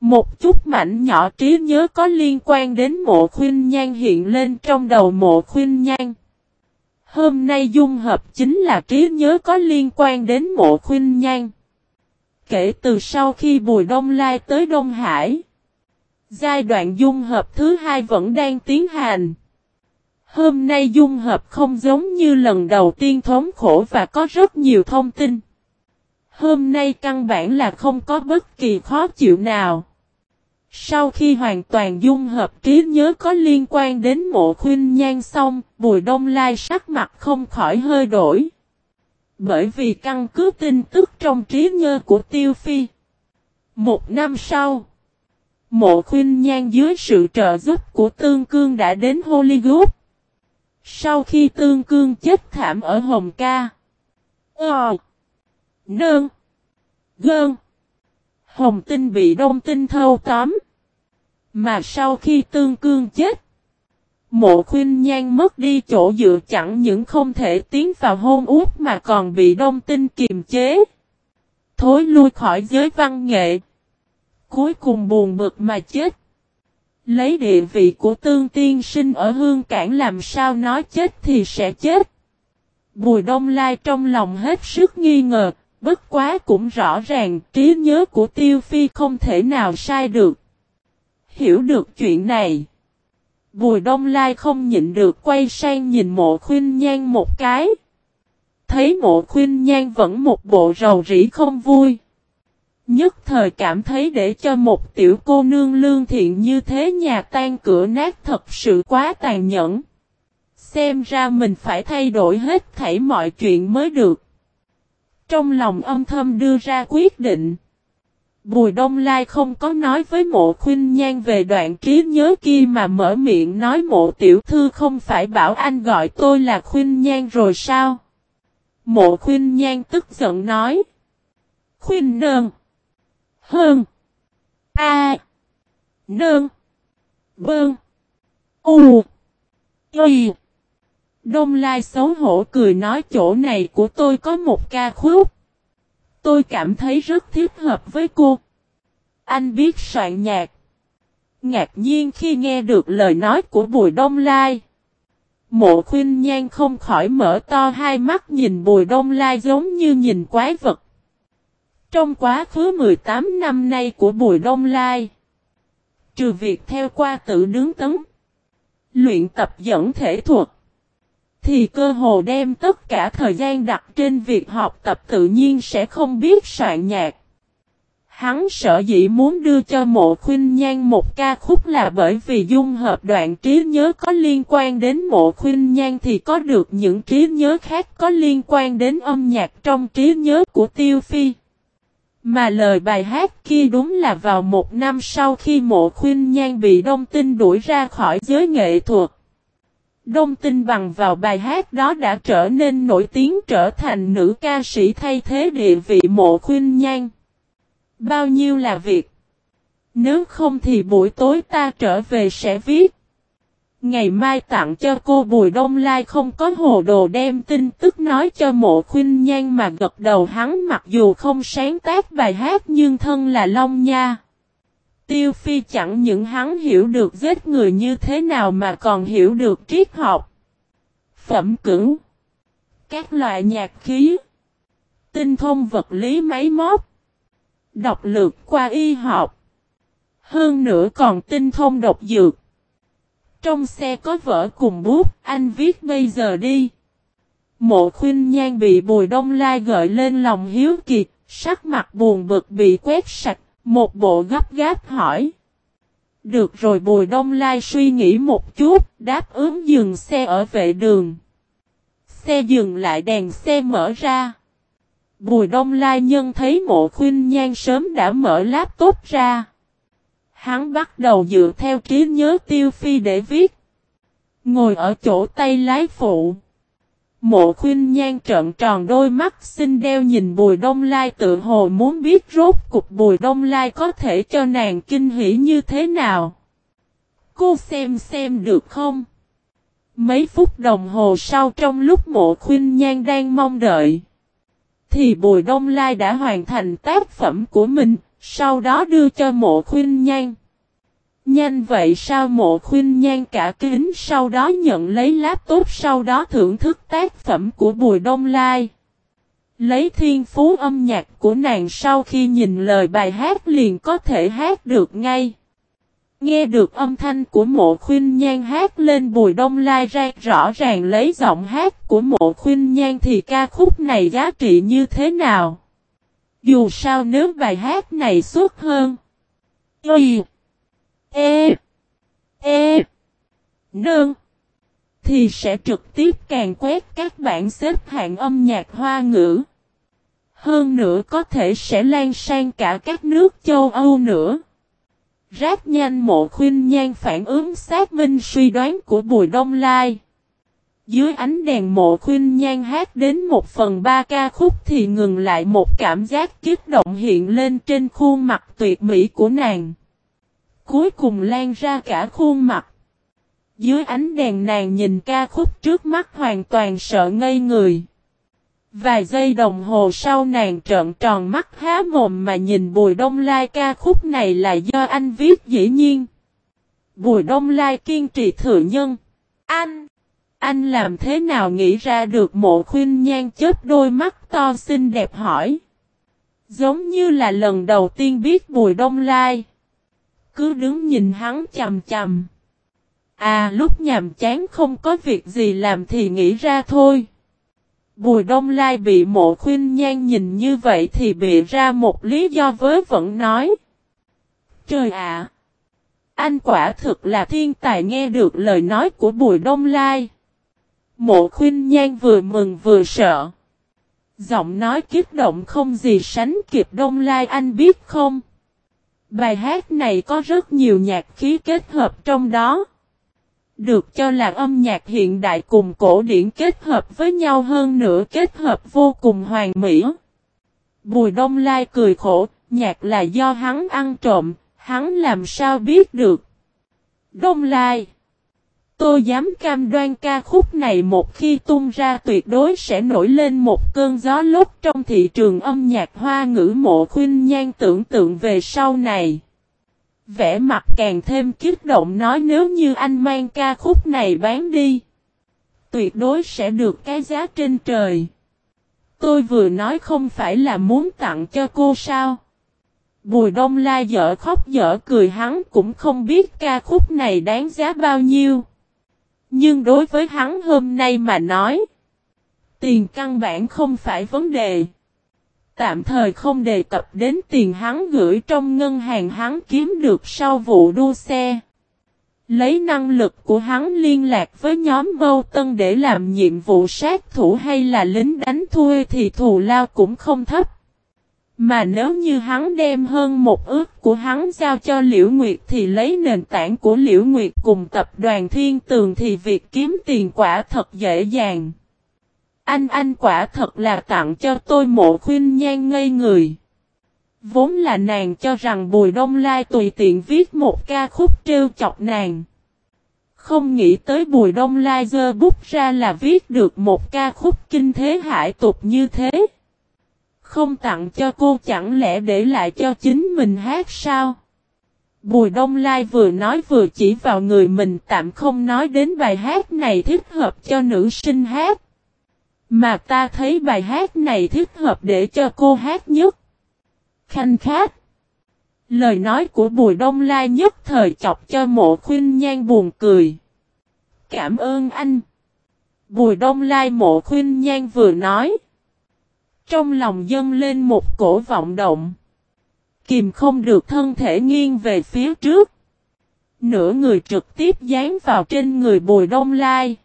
Một chút mảnh nhỏ trí nhớ có liên quan đến mộ khuyên nhan hiện lên trong đầu mộ khuyên nhan. Hôm nay dung hợp chính là trí nhớ có liên quan đến mộ khuyên nhan. Kể từ sau khi Bùi Đông Lai tới Đông Hải, giai đoạn dung hợp thứ hai vẫn đang tiến hành. Hôm nay dung hợp không giống như lần đầu tiên thống khổ và có rất nhiều thông tin. Hôm nay căn bản là không có bất kỳ khó chịu nào. Sau khi hoàn toàn dung hợp trí nhớ có liên quan đến mộ khuyên nhan xong, Bùi Đông Lai sắc mặt không khỏi hơi đổi. Bởi vì căn cứ tin tức trong trí nhớ của Tiêu Phi. Một năm sau, mộ khuyên nhan dưới sự trợ giúp của Tương Cương đã đến Hollywood. Sau khi tương cương chết thảm ở Hồng Ca. Ờ. Nơn. Gơn. Hồng tinh bị đông tinh thâu tóm. Mà sau khi tương cương chết. Mộ khuyên nhan mất đi chỗ dựa chẳng những không thể tiến vào hôn út mà còn bị đông tinh kiềm chế. Thối lui khỏi giới văn nghệ. Cuối cùng buồn bực mà chết. Lấy địa vị của tương tiên sinh ở hương cảng làm sao nói chết thì sẽ chết. Bùi đông lai trong lòng hết sức nghi ngờ, bất quá cũng rõ ràng, trí nhớ của tiêu phi không thể nào sai được. Hiểu được chuyện này. Bùi đông lai không nhịn được quay sang nhìn mộ khuyên nhan một cái. Thấy mộ khuyên nhan vẫn một bộ rầu rĩ không vui. Nhất thời cảm thấy để cho một tiểu cô nương lương thiện như thế nhà tan cửa nát thật sự quá tàn nhẫn. Xem ra mình phải thay đổi hết thảy mọi chuyện mới được. Trong lòng âm thầm đưa ra quyết định. Bùi Đông Lai không có nói với mộ khuyên nhan về đoạn trí nhớ kia mà mở miệng nói mộ tiểu thư không phải bảo anh gọi tôi là khuyên nhan rồi sao? Mộ khuyên nhan tức giận nói. Khuyên nơn. Hơn. A. Nương. Bơn. U. Y. Đông Lai xấu hổ cười nói chỗ này của tôi có một ca khúc. Tôi cảm thấy rất thiết hợp với cô. Anh biết soạn nhạc. Ngạc nhiên khi nghe được lời nói của Bùi Đông Lai. Mộ khuyên nhan không khỏi mở to hai mắt nhìn Bùi Đông Lai giống như nhìn quái vật. Trong quá khứ 18 năm nay của Bùi Đông Lai, trừ việc theo qua tự nướng tấn, luyện tập dẫn thể thuật, thì cơ hồ đem tất cả thời gian đặt trên việc học tập tự nhiên sẽ không biết soạn nhạc. Hắn sợ dĩ muốn đưa cho mộ khuyên nhan một ca khúc là bởi vì dung hợp đoạn trí nhớ có liên quan đến mộ khuyên nhan thì có được những trí nhớ khác có liên quan đến âm nhạc trong trí nhớ của Tiêu Phi. Mà lời bài hát kia đúng là vào một năm sau khi mộ khuyên nhan bị đông tinh đuổi ra khỏi giới nghệ thuật. Đông tinh bằng vào bài hát đó đã trở nên nổi tiếng trở thành nữ ca sĩ thay thế địa vị mộ khuyên nhan. Bao nhiêu là việc. Nếu không thì buổi tối ta trở về sẽ viết. Ngày mai tặng cho cô Bùi Đông Lai không có hồ đồ đem tin tức nói cho mộ khuyên nhan mà gật đầu hắn mặc dù không sáng tác bài hát nhưng thân là Long Nha. Tiêu Phi chẳng những hắn hiểu được giết người như thế nào mà còn hiểu được triết học. Phẩm cứng. Các loại nhạc khí. Tinh thông vật lý máy móc. Độc lược qua y học. Hơn nữa còn tinh thông độc dược. Trong xe có vở cùng bút, anh viết bây giờ đi. Mộ khuyên nhan bị bùi đông lai gợi lên lòng hiếu kỳ, sắc mặt buồn bực bị quét sạch, một bộ gấp gáp hỏi. Được rồi bùi đông lai suy nghĩ một chút, đáp ứng dừng xe ở vệ đường. Xe dừng lại đèn xe mở ra. Bùi đông lai nhân thấy mộ khuyên nhan sớm đã mở laptop ra. Hắn bắt đầu dựa theo trí nhớ tiêu phi để viết. Ngồi ở chỗ tay lái phụ. Mộ khuyên nhan trợn tròn đôi mắt xinh đeo nhìn bùi đông lai tự hồ muốn biết rốt cục bùi đông lai có thể cho nàng kinh hỉ như thế nào. Cô xem xem được không? Mấy phút đồng hồ sau trong lúc mộ khuyên nhan đang mong đợi. Thì bùi đông lai đã hoàn thành tác phẩm của mình, sau đó đưa cho mộ khuyên nhan. Nhanh vậy sao mộ khuyên nhan cả kính sau đó nhận lấy laptop sau đó thưởng thức tác phẩm của Bùi Đông Lai. Lấy thiên phú âm nhạc của nàng sau khi nhìn lời bài hát liền có thể hát được ngay. Nghe được âm thanh của mộ khuyên nhan hát lên Bùi Đông Lai ra rõ ràng lấy giọng hát của mộ khuyên nhan thì ca khúc này giá trị như thế nào. Dù sao nếu bài hát này xuất hơn. Y. E. E. Nương. Thì sẽ trực tiếp càng quét các bản xếp hạng âm nhạc hoa ngữ. Hơn nữa có thể sẽ lan sang cả các nước châu Âu nữa. Rác nhanh mộ khuyên nhan phản ứng xác minh suy đoán của Bùi Đông Lai. Dưới ánh đèn mộ khuyên nhan hát đến một phần ba ca khúc thì ngừng lại một cảm giác kích động hiện lên trên khuôn mặt tuyệt mỹ của nàng. Cuối cùng lan ra cả khuôn mặt. Dưới ánh đèn nàng nhìn ca khúc trước mắt hoàn toàn sợ ngây người. Vài giây đồng hồ sau nàng trợn tròn mắt há mồm mà nhìn Bùi Đông Lai ca khúc này là do anh viết dĩ nhiên. Bùi Đông Lai kiên trì thừa nhân. Anh! Anh làm thế nào nghĩ ra được mộ khuyên nhan chết đôi mắt to xinh đẹp hỏi. Giống như là lần đầu tiên biết Bùi Đông Lai. Cứ đứng nhìn hắn chầm chầm. À lúc nhàm chán không có việc gì làm thì nghĩ ra thôi. Bùi Đông Lai bị mộ khuyên nhan nhìn như vậy thì bị ra một lý do với vẫn nói. Trời ạ! anh quả thực là thiên tài nghe được lời nói của Bùi Đông Lai. Mộ khuyên nhan vừa mừng vừa sợ. Giọng nói kích động không gì sánh kịp Đông Lai anh biết không? Bài hát này có rất nhiều nhạc khí kết hợp trong đó. Được cho là âm nhạc hiện đại cùng cổ điển kết hợp với nhau hơn nữa kết hợp vô cùng hoàn mỹ. Bùi Đông Lai cười khổ, nhạc là do hắn ăn trộm, hắn làm sao biết được. Đông Lai Tôi dám cam đoan ca khúc này một khi tung ra tuyệt đối sẽ nổi lên một cơn gió lốc trong thị trường âm nhạc hoa ngữ mộ khuyên nhan tưởng tượng về sau này. Vẽ mặt càng thêm kích động nói nếu như anh mang ca khúc này bán đi. Tuyệt đối sẽ được cái giá trên trời. Tôi vừa nói không phải là muốn tặng cho cô sao. Bùi đông la dở khóc dở cười hắn cũng không biết ca khúc này đáng giá bao nhiêu. Nhưng đối với hắn hôm nay mà nói. Tiền căn bản không phải vấn đề. Tạm thời không đề cập đến tiền hắn gửi trong ngân hàng hắn kiếm được sau vụ đua xe. Lấy năng lực của hắn liên lạc với nhóm Mâu Tân để làm nhiệm vụ sát thủ hay là lính đánh thuê thì thù lao cũng không thấp. Mà nếu như hắn đem hơn một ước của hắn giao cho Liễu Nguyệt thì lấy nền tảng của Liễu Nguyệt cùng tập đoàn Thiên Tường thì việc kiếm tiền quả thật dễ dàng. Anh anh quả thật là tặng cho tôi mộ khuyên nhan ngây người. Vốn là nàng cho rằng Bùi Đông Lai tùy tiện viết một ca khúc trêu chọc nàng. Không nghĩ tới Bùi Đông Lai dơ bút ra là viết được một ca khúc kinh thế hải tục như thế. Không tặng cho cô chẳng lẽ để lại cho chính mình hát sao? Bùi Đông Lai vừa nói vừa chỉ vào người mình tạm không nói đến bài hát này thích hợp cho nữ sinh hát. Mà ta thấy bài hát này thích hợp để cho cô hát nhất. Khanh khát. Lời nói của Bùi Đông Lai nhất thời chọc cho mộ khuyên nhan buồn cười. Cảm ơn anh. Bùi Đông Lai mộ khuyên nhan vừa nói. Trong lòng dâng lên một cổ vọng động. Kìm không được thân thể nghiêng về phía trước. Nửa người trực tiếp dán vào trên người Bùi Đông Lai.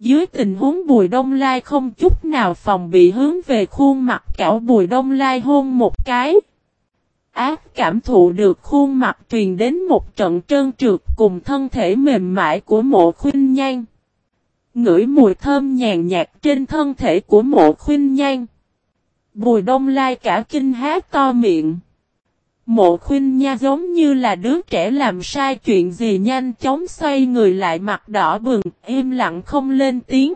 Dưới tình huống Bùi Đông Lai không chút nào phòng bị hướng về khuôn mặt cảo Bùi Đông Lai hôn một cái. Ác cảm thụ được khuôn mặt truyền đến một trận trơn trượt cùng thân thể mềm mại của mộ khuyên nhan. Ngửi mùi thơm nhàn nhạt trên thân thể của mộ khuyên nhan. Bùi đông lai cả kinh hát to miệng. Mộ khuyên nha giống như là đứa trẻ làm sai chuyện gì nhanh chóng xoay người lại mặt đỏ bừng, im lặng không lên tiếng.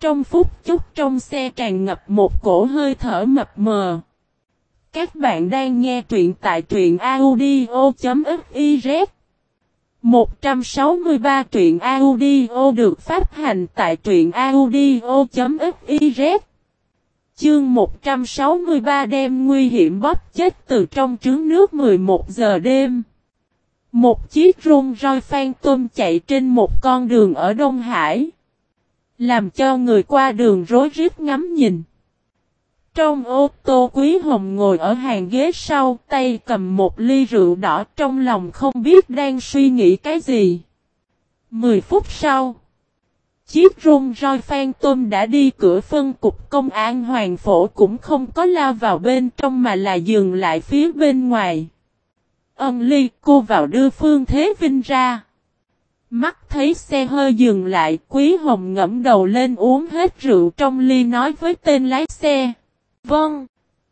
Trong phút chốc trong xe tràn ngập một cổ hơi thở mập mờ. Các bạn đang nghe truyện tại truyện audio.fiz 163 truyện audio được phát hành tại truyện audio.fiz Chương 163 đêm nguy hiểm bóp chết từ trong trứng nước 11 giờ đêm. Một chiếc rung roi phan tôm chạy trên một con đường ở Đông Hải. Làm cho người qua đường rối rít ngắm nhìn. Trong ô tô Quý Hồng ngồi ở hàng ghế sau, tay cầm một ly rượu đỏ trong lòng không biết đang suy nghĩ cái gì. Mười phút sau. Chiếc rung roi phan tôm đã đi cửa phân cục công an hoàng phổ cũng không có lao vào bên trong mà là dừng lại phía bên ngoài. Ân ly, cô vào đưa Phương Thế Vinh ra. Mắt thấy xe hơi dừng lại, Quý Hồng ngẫm đầu lên uống hết rượu trong ly nói với tên lái xe. Vâng.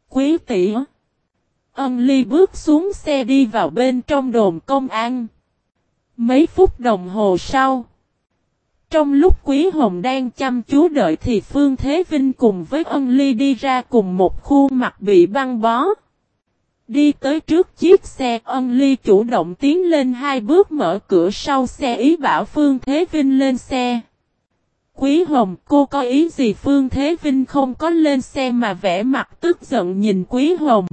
Quý tỷ. Ân ly bước xuống xe đi vào bên trong đồn công an. Mấy phút đồng hồ sau. Trong lúc Quý Hồng đang chăm chú đợi thì Phương Thế Vinh cùng với ân ly đi ra cùng một khu mặt bị băng bó. Đi tới trước chiếc xe ân ly chủ động tiến lên hai bước mở cửa sau xe ý bảo Phương Thế Vinh lên xe. Quý Hồng, cô có ý gì Phương Thế Vinh không có lên xe mà vẽ mặt tức giận nhìn Quý Hồng.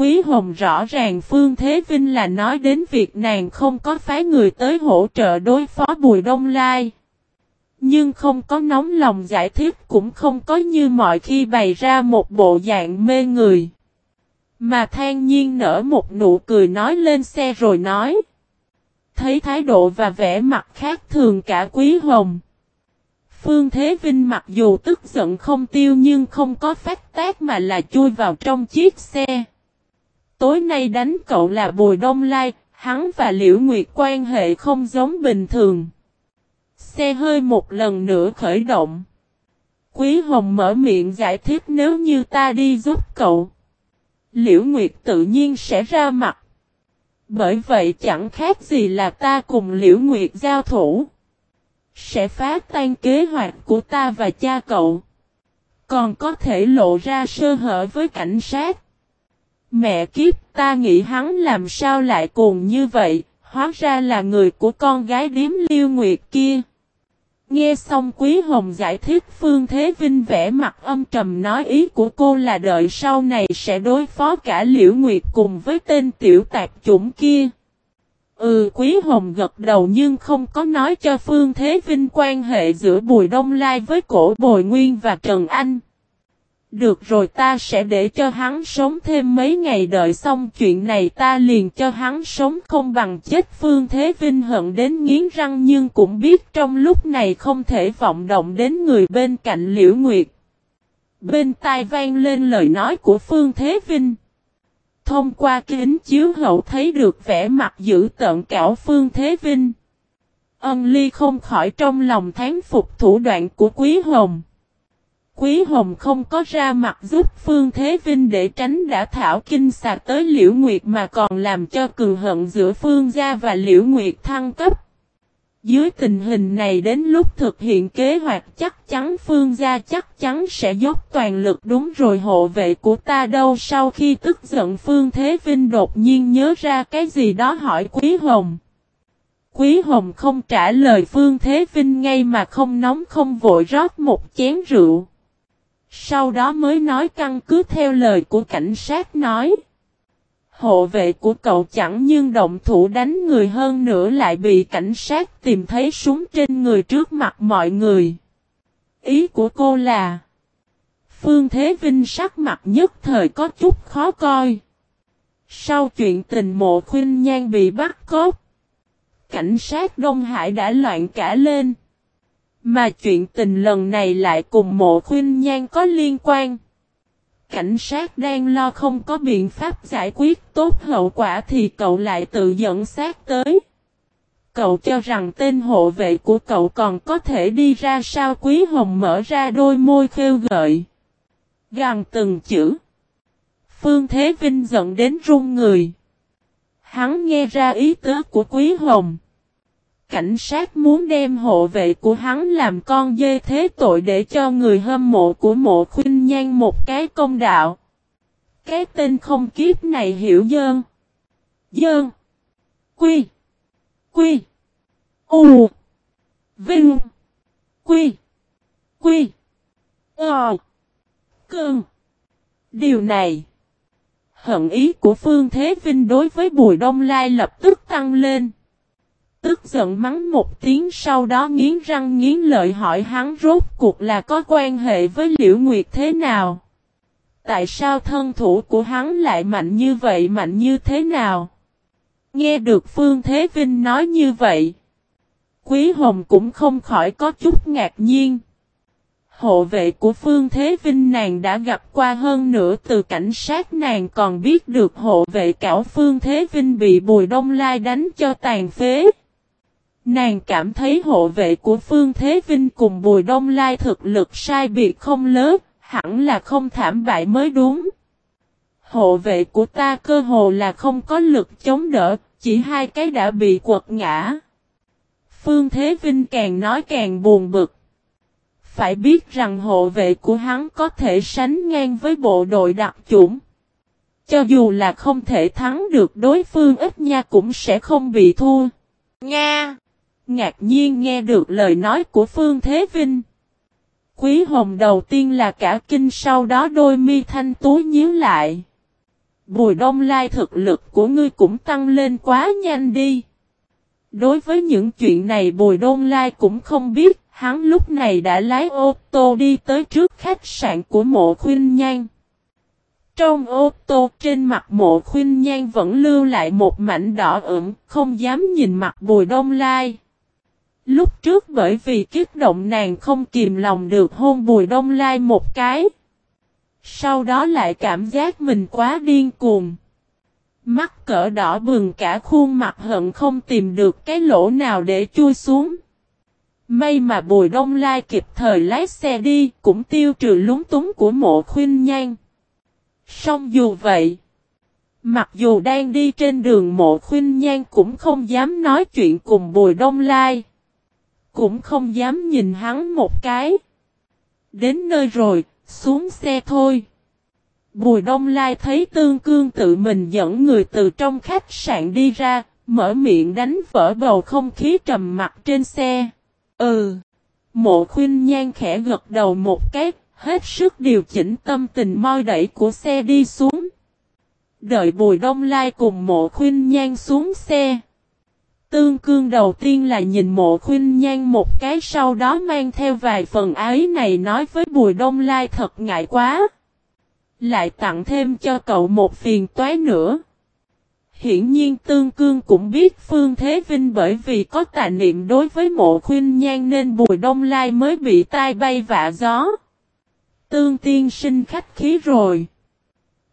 Quý Hồng rõ ràng Phương Thế Vinh là nói đến việc nàng không có phái người tới hỗ trợ đối phó Bùi Đông Lai. Nhưng không có nóng lòng giải thích cũng không có như mọi khi bày ra một bộ dạng mê người. Mà than nhiên nở một nụ cười nói lên xe rồi nói. Thấy thái độ và vẻ mặt khác thường cả Quý Hồng. Phương Thế Vinh mặc dù tức giận không tiêu nhưng không có phát tác mà là chui vào trong chiếc xe. Tối nay đánh cậu là Bùi Đông Lai, hắn và Liễu Nguyệt quan hệ không giống bình thường. Xe hơi một lần nữa khởi động. Quý Hồng mở miệng giải thích nếu như ta đi giúp cậu. Liễu Nguyệt tự nhiên sẽ ra mặt. Bởi vậy chẳng khác gì là ta cùng Liễu Nguyệt giao thủ. Sẽ phá tan kế hoạch của ta và cha cậu. Còn có thể lộ ra sơ hở với cảnh sát. Mẹ kiếp ta nghĩ hắn làm sao lại cùng như vậy, hóa ra là người của con gái điếm liêu nguyệt kia. Nghe xong Quý Hồng giải thích Phương Thế Vinh vẽ mặt âm trầm nói ý của cô là đợi sau này sẽ đối phó cả Liễu Nguyệt cùng với tên tiểu tạp chủng kia. Ừ Quý Hồng gật đầu nhưng không có nói cho Phương Thế Vinh quan hệ giữa Bùi Đông Lai với cổ Bồi Nguyên và Trần Anh. Được rồi ta sẽ để cho hắn sống thêm mấy ngày đợi xong chuyện này ta liền cho hắn sống không bằng chết Phương Thế Vinh hận đến nghiến răng nhưng cũng biết trong lúc này không thể vọng động đến người bên cạnh Liễu Nguyệt. Bên tai vang lên lời nói của Phương Thế Vinh. Thông qua kính chiếu hậu thấy được vẻ mặt dữ tợn cảo Phương Thế Vinh. Ân ly không khỏi trong lòng tháng phục thủ đoạn của Quý Hồng. Quý Hồng không có ra mặt giúp Phương Thế Vinh để tránh đã thảo kinh sạc tới Liễu Nguyệt mà còn làm cho cường hận giữa Phương Gia và Liễu Nguyệt thăng cấp. Dưới tình hình này đến lúc thực hiện kế hoạch, chắc chắn Phương Gia chắc chắn sẽ dốc toàn lực đúng rồi, hộ vệ của ta đâu sau khi tức giận Phương Thế Vinh đột nhiên nhớ ra cái gì đó hỏi Quý Hồng. Quý Hồng không trả lời Phương Thế Vinh ngay mà không nóng không vội rót một chén rượu. Sau đó mới nói căn cứ theo lời của cảnh sát nói. Hộ vệ của cậu chẳng nhưng động thủ đánh người hơn nữa lại bị cảnh sát tìm thấy súng trên người trước mặt mọi người. Ý của cô là Phương Thế Vinh sắc mặt nhất thời có chút khó coi. Sau chuyện tình mộ khuyên nhan bị bắt cốt, cảnh sát Đông Hải đã loạn cả lên. Mà chuyện tình lần này lại cùng mộ khuyên nhan có liên quan. Cảnh sát đang lo không có biện pháp giải quyết tốt hậu quả thì cậu lại tự dẫn sát tới. Cậu cho rằng tên hộ vệ của cậu còn có thể đi ra sao Quý Hồng mở ra đôi môi khêu gợi. Gằn từng chữ. Phương Thế Vinh giận đến run người. Hắn nghe ra ý tứ của Quý Hồng cảnh sát muốn đem hộ vệ của hắn làm con dê thế tội để cho người hâm mộ của mộ khuyên nhan một cái công đạo. Cái tên không kiếp này hiểu dơn. Dơn. Quy. Quy. U. Vinh. Quy. Quy. Ờ. Cơn. Điều này. Hận ý của Phương Thế Vinh đối với Bùi Đông Lai lập tức tăng lên. Tức giận mắng một tiếng sau đó nghiến răng nghiến lợi hỏi hắn rốt cuộc là có quan hệ với Liễu Nguyệt thế nào? Tại sao thân thủ của hắn lại mạnh như vậy, mạnh như thế nào? Nghe được Phương Thế Vinh nói như vậy. Quý Hồng cũng không khỏi có chút ngạc nhiên. Hộ vệ của Phương Thế Vinh nàng đã gặp qua hơn nữa từ cảnh sát, nàng còn biết được hộ vệ cảo Phương Thế Vinh bị Bùi Đông Lai đánh cho tàn phế. Nàng cảm thấy hộ vệ của Phương Thế Vinh cùng Bùi Đông Lai thực lực sai biệt không lớn, hẳn là không thảm bại mới đúng. Hộ vệ của ta cơ hồ là không có lực chống đỡ, chỉ hai cái đã bị quật ngã. Phương Thế Vinh càng nói càng buồn bực. Phải biết rằng hộ vệ của hắn có thể sánh ngang với bộ đội đặc chủng. Cho dù là không thể thắng được đối phương ít nha cũng sẽ không bị thua. Nga ngạc nhiên nghe được lời nói của Phương Thế Vinh. Quý hồng đầu tiên là cả kinh sau đó đôi mi thanh tú nhíu lại. Bùi đông lai thực lực của ngươi cũng tăng lên quá nhanh đi. Đối với những chuyện này Bùi Đông Lai cũng không biết, hắn lúc này đã lái ô tô đi tới trước khách sạn của mộ khuyên nhan. Trong ô tô trên mặt mộ khuyên nhan vẫn lưu lại một mảnh đỏ ửng, không dám nhìn mặt Bùi Đông Lai. Lúc trước bởi vì kiếp động nàng không kìm lòng được hôn Bùi Đông Lai một cái. Sau đó lại cảm giác mình quá điên cuồng. Mắt cỡ đỏ bừng cả khuôn mặt hận không tìm được cái lỗ nào để chui xuống. May mà Bùi Đông Lai kịp thời lái xe đi cũng tiêu trừ lúng túng của mộ khuyên nhan. Song dù vậy, mặc dù đang đi trên đường mộ khuyên nhan cũng không dám nói chuyện cùng Bùi Đông Lai. Cũng không dám nhìn hắn một cái. Đến nơi rồi, xuống xe thôi. Bùi Đông Lai thấy Tương Cương tự mình dẫn người từ trong khách sạn đi ra, mở miệng đánh vỡ bầu không khí trầm mặc trên xe. Ừ. Mộ khuyên nhan khẽ gật đầu một cái, hết sức điều chỉnh tâm tình moi đẩy của xe đi xuống. Đợi Bùi Đông Lai cùng mộ khuyên nhan xuống xe. Tương cương đầu tiên là nhìn mộ khuyên nhan một cái, sau đó mang theo vài phần ái này nói với Bùi Đông Lai, thật ngại quá. Lại tặng thêm cho cậu một phiền toái nữa. Hiển nhiên Tương Cương cũng biết Phương Thế Vinh bởi vì có tà niệm đối với mộ khuyên nhan nên Bùi Đông Lai mới bị tai bay vạ gió. Tương tiên sinh khách khí rồi.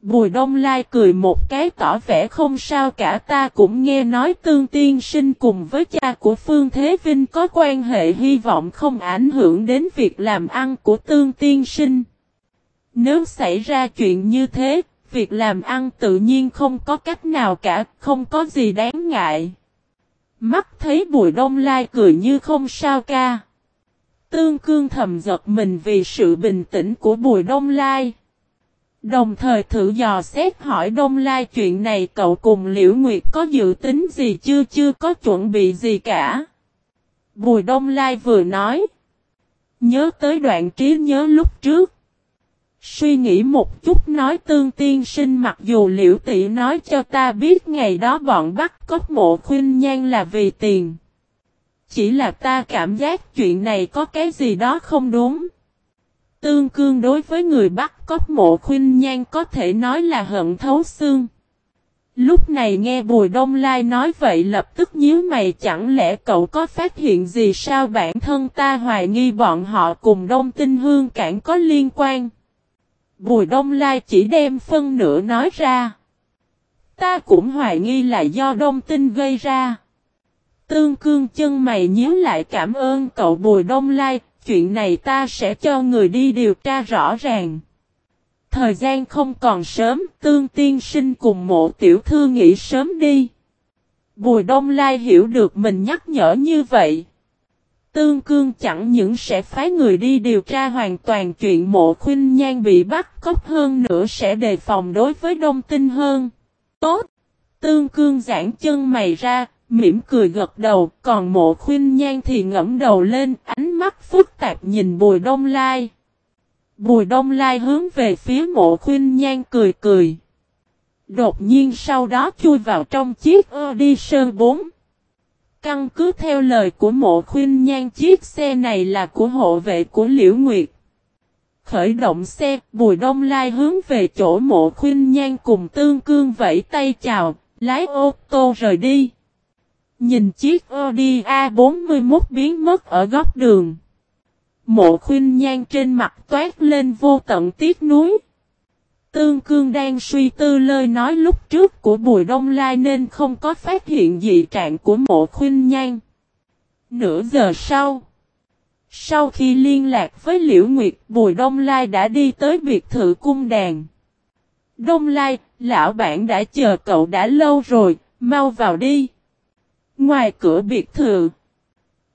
Bùi Đông Lai cười một cái tỏ vẻ không sao cả ta cũng nghe nói tương tiên sinh cùng với cha của Phương Thế Vinh có quan hệ hy vọng không ảnh hưởng đến việc làm ăn của tương tiên sinh. Nếu xảy ra chuyện như thế, việc làm ăn tự nhiên không có cách nào cả, không có gì đáng ngại. Mắt thấy Bùi Đông Lai cười như không sao ca. Tương cương thầm giật mình vì sự bình tĩnh của Bùi Đông Lai. Đồng thời thử dò xét hỏi Đông Lai chuyện này cậu cùng Liễu Nguyệt có dự tính gì chưa chưa có chuẩn bị gì cả. Bùi Đông Lai vừa nói. Nhớ tới đoạn trí nhớ lúc trước. Suy nghĩ một chút nói tương tiên sinh mặc dù liễu tỷ nói cho ta biết ngày đó bọn bắt cóc mộ khuyên nhan là vì tiền. Chỉ là ta cảm giác chuyện này có cái gì đó không đúng. Tương cương đối với người bắt cóc mộ khuyên nhan có thể nói là hận thấu xương. Lúc này nghe Bùi Đông Lai nói vậy lập tức nhíu mày chẳng lẽ cậu có phát hiện gì sao bản thân ta hoài nghi bọn họ cùng Đông Tinh Hương Cảng có liên quan. Bùi Đông Lai chỉ đem phân nửa nói ra. Ta cũng hoài nghi là do Đông Tinh gây ra. Tương cương chân mày nhíu lại cảm ơn cậu Bùi Đông Lai, chuyện này ta sẽ cho người đi điều tra rõ ràng. Thời gian không còn sớm, tương tiên sinh cùng mộ tiểu thư nghỉ sớm đi. Bùi Đông Lai hiểu được mình nhắc nhở như vậy. Tương cương chẳng những sẽ phái người đi điều tra hoàn toàn chuyện mộ khuyên nhan bị bắt cóc hơn nữa sẽ đề phòng đối với đông tinh hơn. Tốt! Tương cương giãn chân mày ra, mỉm cười gật đầu, còn mộ khuyên nhan thì ngẫm đầu lên, ánh mắt phức tạp nhìn bùi đông lai. Bùi đông lai hướng về phía mộ khuyên nhan cười cười. Đột nhiên sau đó chui vào trong chiếc Audition 4. Căn cứ theo lời của mộ khuyên nhan chiếc xe này là của hộ vệ của Liễu Nguyệt. Khởi động xe, Bùi Đông Lai hướng về chỗ mộ khuyên nhan cùng tương cương vẫy tay chào, lái ô tô rời đi. Nhìn chiếc Audi A41 biến mất ở góc đường. Mộ khuyên nhan trên mặt toát lên vô tận tiếc núi. Tương Cương đang suy tư lời nói lúc trước của Bùi Đông Lai nên không có phát hiện dị trạng của mộ khuyên nhan. Nửa giờ sau, sau khi liên lạc với Liễu Nguyệt, Bùi Đông Lai đã đi tới biệt thự cung đàn. Đông Lai, lão bản đã chờ cậu đã lâu rồi, mau vào đi. Ngoài cửa biệt thự,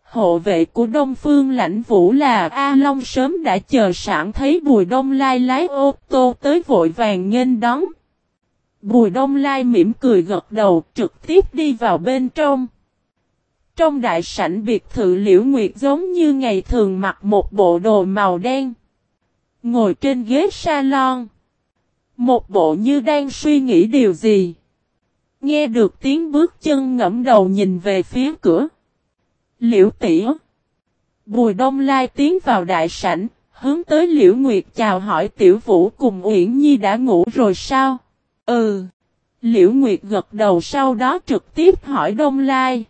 hộ vệ của Đông Phương lãnh vũ là A Long sớm đã chờ sẵn thấy Bùi Đông Lai lái ô tô tới vội vàng nghênh đón. Bùi Đông Lai mỉm cười gật đầu trực tiếp đi vào bên trong. Trong đại sảnh biệt thự Liễu Nguyệt giống như ngày thường mặc một bộ đồ màu đen. Ngồi trên ghế salon. Một bộ như đang suy nghĩ điều gì. Nghe được tiếng bước chân ngẫm đầu nhìn về phía cửa. Liễu tỷ Bùi Đông Lai tiến vào đại sảnh, hướng tới Liễu Nguyệt chào hỏi Tiểu Vũ cùng Uyển Nhi đã ngủ rồi sao? Ừ. Liễu Nguyệt gật đầu sau đó trực tiếp hỏi Đông Lai.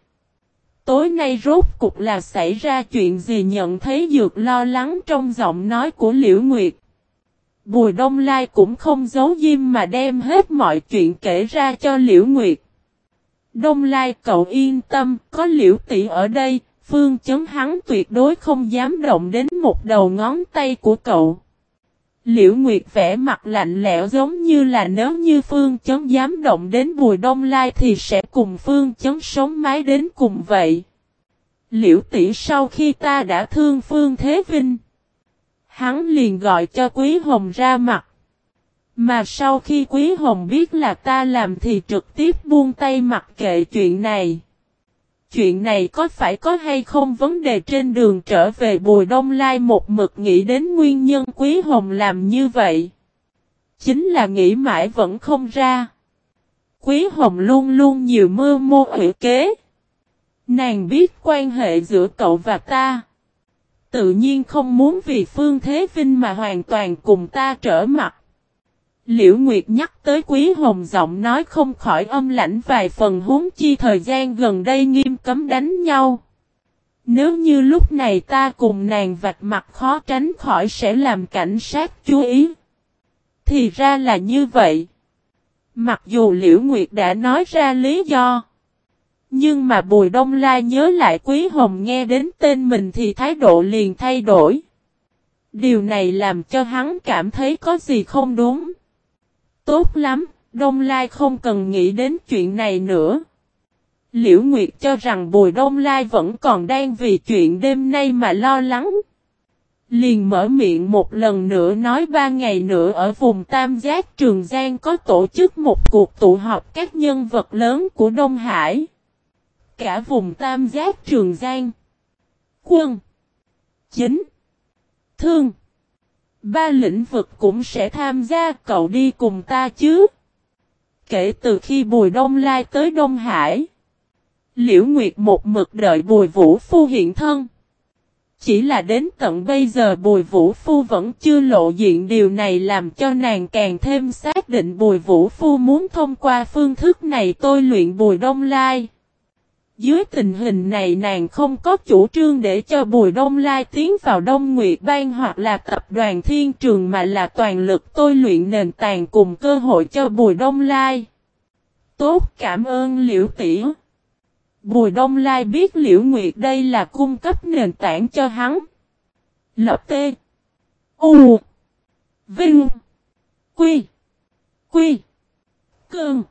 Tối nay rốt cục là xảy ra chuyện gì nhận thấy dược lo lắng trong giọng nói của Liễu Nguyệt. Bùi Đông Lai cũng không giấu diêm mà đem hết mọi chuyện kể ra cho Liễu Nguyệt. Đông Lai cậu yên tâm, có liễu tỷ ở đây, phương chấn hắn tuyệt đối không dám động đến một đầu ngón tay của cậu. Liễu Nguyệt vẽ mặt lạnh lẽo giống như là nếu như Phương Chấn dám động đến Bùi Đông Lai thì sẽ cùng Phương Chấn sống mái đến cùng vậy. Liễu tỷ sau khi ta đã thương Phương Thế Vinh. Hắn liền gọi cho Quý Hồng ra mặt. Mà sau khi Quý Hồng biết là ta làm thì trực tiếp buông tay mặc kệ chuyện này. Chuyện này có phải có hay không vấn đề trên đường trở về Bùi Đông Lai một mực nghĩ đến nguyên nhân Quý Hồng làm như vậy. Chính là nghĩ mãi vẫn không ra. Quý Hồng luôn luôn nhiều mơ mô ủy kế. Nàng biết quan hệ giữa cậu và ta. Tự nhiên không muốn vì Phương Thế Vinh mà hoàn toàn cùng ta trở mặt. Liễu Nguyệt nhắc tới Quý Hồng giọng nói không khỏi âm lãnh vài phần huống chi thời gian gần đây nghiêm cấm đánh nhau. Nếu như lúc này ta cùng nàng vạch mặt khó tránh khỏi sẽ làm cảnh sát chú ý. Thì ra là như vậy. Mặc dù Liễu Nguyệt đã nói ra lý do. Nhưng mà Bùi Đông la nhớ lại Quý Hồng nghe đến tên mình thì thái độ liền thay đổi. Điều này làm cho hắn cảm thấy có gì không đúng. Tốt lắm, Đông Lai không cần nghĩ đến chuyện này nữa. Liễu Nguyệt cho rằng Bùi Đông Lai vẫn còn đang vì chuyện đêm nay mà lo lắng. Liền mở miệng một lần nữa nói ba ngày nữa ở vùng Tam Giác Trường Giang có tổ chức một cuộc tụ họp các nhân vật lớn của Đông Hải. Cả vùng Tam Giác Trường Giang. Quân. Chính. Thương. Ba lĩnh vực cũng sẽ tham gia, cậu đi cùng ta chứ. Kể từ khi Bùi Đông Lai tới Đông Hải. Liễu Nguyệt một mực đợi Bùi Vũ Phu hiện thân. Chỉ là đến tận bây giờ Bùi Vũ Phu vẫn chưa lộ diện điều này làm cho nàng càng thêm xác định Bùi Vũ Phu muốn thông qua phương thức này tôi luyện Bùi Đông Lai. Dưới tình hình này nàng không có chủ trương để cho Bùi Đông Lai tiến vào Đông Nguyệt Bang hoặc là tập đoàn Thiên Trường mà là toàn lực tôi luyện nền tảng cùng cơ hội cho Bùi Đông Lai. Tốt, cảm ơn Liễu Tỉa. Bùi Đông Lai biết Liễu Nguyệt đây là cung cấp nền tảng cho hắn. Lập tê. U. Vinh. Quy. Quy. Cơn.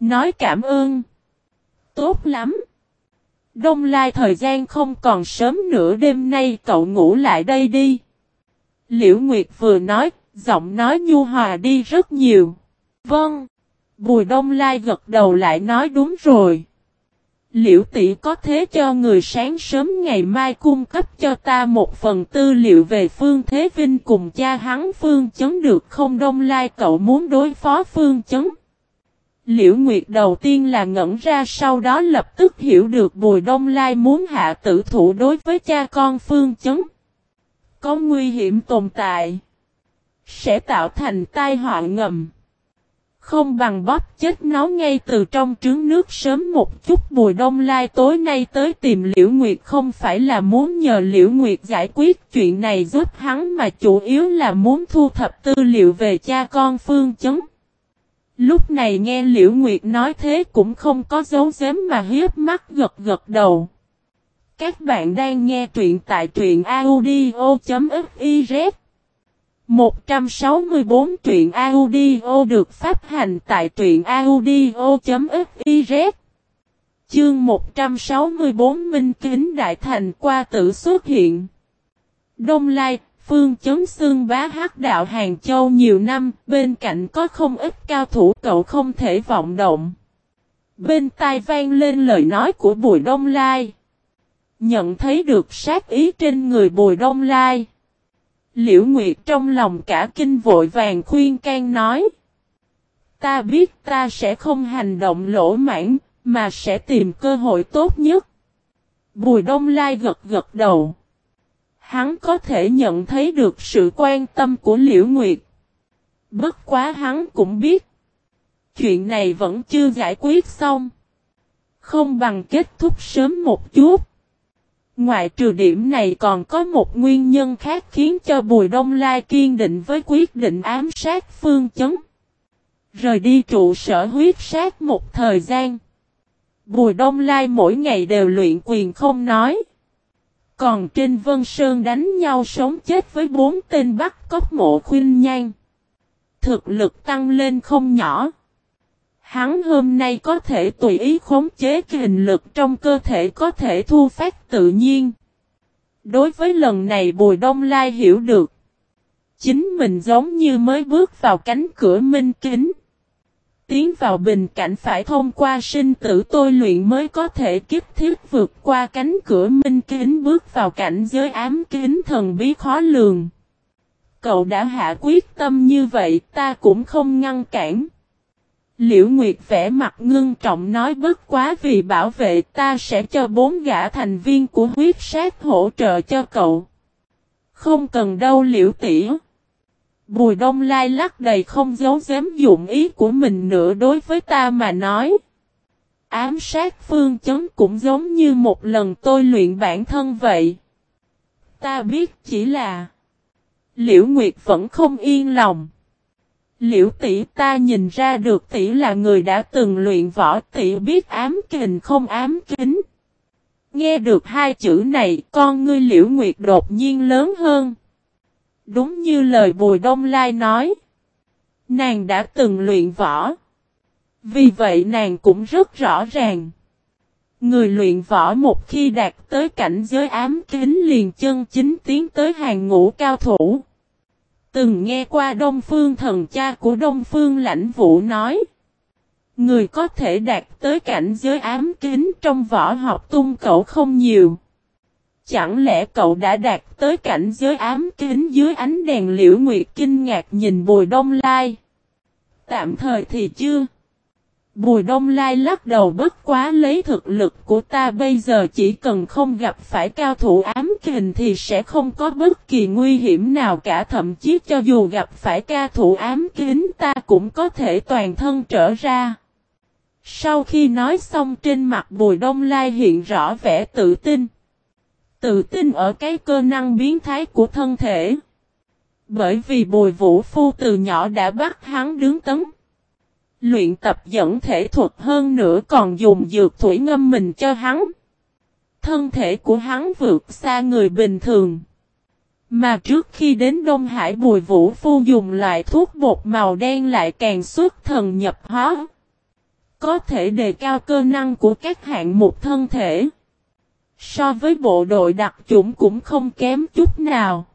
Nói cảm ơn. Tốt lắm. Đông Lai thời gian không còn sớm nữa đêm nay cậu ngủ lại đây đi. Liễu Nguyệt vừa nói, giọng nói nhu hòa đi rất nhiều. Vâng. Bùi Đông Lai gật đầu lại nói đúng rồi. Liễu tỷ có thế cho người sáng sớm ngày mai cung cấp cho ta một phần tư liệu về Phương Thế Vinh cùng cha hắn Phương Chấn được không Đông Lai cậu muốn đối phó Phương Chấn. Liễu Nguyệt đầu tiên là ngẩn ra, sau đó lập tức hiểu được Bùi Đông Lai muốn hạ tử thủ đối với cha con Phương Chấn. Có nguy hiểm tồn tại. Sẽ tạo thành tai họa ngầm. Không bằng bóp chết nó ngay từ trong trứng nước sớm một chút Bùi Đông Lai tối nay tới tìm Liễu Nguyệt không phải là muốn nhờ Liễu Nguyệt giải quyết chuyện này giúp hắn, mà chủ yếu là muốn thu thập tư liệu về cha con Phương Chấn. Lúc này nghe Liễu Nguyệt nói thế cũng không có dấu giếm mà hiếp mắt gật gật đầu. Các bạn đang nghe truyện tại truyện audio.fiz 164 truyện audio được phát hành tại truyện audio.fiz Chương 164 Minh Kính Đại Thành qua tử xuất hiện. Đông Lai, Phương chấn xương bá hắc đạo Hàng Châu nhiều năm, bên cạnh có không ít cao thủ cậu không thể vọng động. Bên tai vang lên lời nói của Bùi Đông Lai. Nhận thấy được sát ý trên người Bùi Đông Lai. Liễu Nguyệt trong lòng cả kinh vội vàng khuyên can nói. Ta biết ta sẽ không hành động lỗ mãn, mà sẽ tìm cơ hội tốt nhất. Bùi Đông Lai gật gật đầu. Hắn có thể nhận thấy được sự quan tâm của Liễu Nguyệt. Bất quá hắn cũng biết. Chuyện này vẫn chưa giải quyết xong. Không bằng kết thúc sớm một chút. Ngoài trừ điểm này còn có một nguyên nhân khác khiến cho Bùi Đông Lai kiên định với quyết định ám sát phương chấn. Rời đi trụ sở huyết sát một thời gian. Bùi Đông Lai mỗi ngày đều luyện quyền không nói. Còn trên Vân Sơn đánh nhau sống chết với bốn tên bắt cóc mộ khuyên nhan. Thực lực tăng lên không nhỏ. Hắn hôm nay có thể tùy ý khống chế hình lực trong cơ thể có thể thu phát tự nhiên. Đối với lần này Bùi Đông Lai hiểu được. chính mình giống như mới bước vào cánh cửa minh kính. Tiến vào bình cảnh phải thông qua sinh tử tôi luyện mới có thể kiếp thiết vượt qua cánh cửa minh kính bước vào cảnh giới ám kính thần bí khó lường. Cậu đã hạ quyết tâm như vậy, ta cũng không ngăn cản. Liễu Nguyệt vẽ mặt ngưng trọng nói bất quá vì bảo vệ ta sẽ cho bốn gã thành viên của huyết sát hỗ trợ cho cậu. Không cần đâu liễu Tỉa. Bùi đông lai lắc đầy không giấu giếm dụng ý của mình nữa đối với ta mà nói. Ám sát phương chấn cũng giống như một lần tôi luyện bản thân vậy. Ta biết chỉ là, Liễu Nguyệt vẫn không yên lòng. Liễu tỷ ta nhìn ra được tỷ là người đã từng luyện võ, tỷ biết ám kình không ám kính. Nghe được hai chữ này, con ngươi liễu nguyệt đột nhiên lớn hơn. Đúng như lời Bùi Đông Lai nói. Nàng đã từng luyện võ. Vì vậy nàng cũng rất rõ ràng. Người luyện võ một khi đạt tới cảnh giới ám kính liền chân chính tiến tới hàng ngũ cao thủ. Từng nghe qua Đông Phương thần cha của Đông Phương lãnh vũ nói. Người có thể đạt tới cảnh giới ám kính trong võ học tung cậu không nhiều. Chẳng lẽ cậu đã đạt tới cảnh giới ám kính dưới ánh đèn liễu nguyệt kinh ngạc nhìn bùi đông lai? Tạm thời thì chưa. Bùi Đông Lai lắc đầu bất quá lấy thực lực của ta bây giờ chỉ cần không gặp phải cao thủ ám kình thì sẽ không có bất kỳ nguy hiểm nào cả thậm chí cho dù gặp phải cao thủ ám kính, ta cũng có thể toàn thân trở ra. Sau khi nói xong trên mặt Bùi Đông Lai hiện rõ vẻ tự tin. Tự tin ở cái cơ năng biến thái của thân thể. Bởi vì Bùi Vũ Phu từ nhỏ đã bắt hắn đứng tấn. Luyện tập dẫn thể thuật hơn nữa còn dùng dược thủy ngâm mình cho hắn. Thân thể của hắn vượt xa người bình thường. Mà trước khi đến Đông Hải, Bùi Vũ Phu dùng loại thuốc bột màu đen lại càng xuất thần nhập hóa. Có thể đề cao cơ năng của các hạng mục thân thể. So với bộ đội đặc chủng cũng không kém chút nào.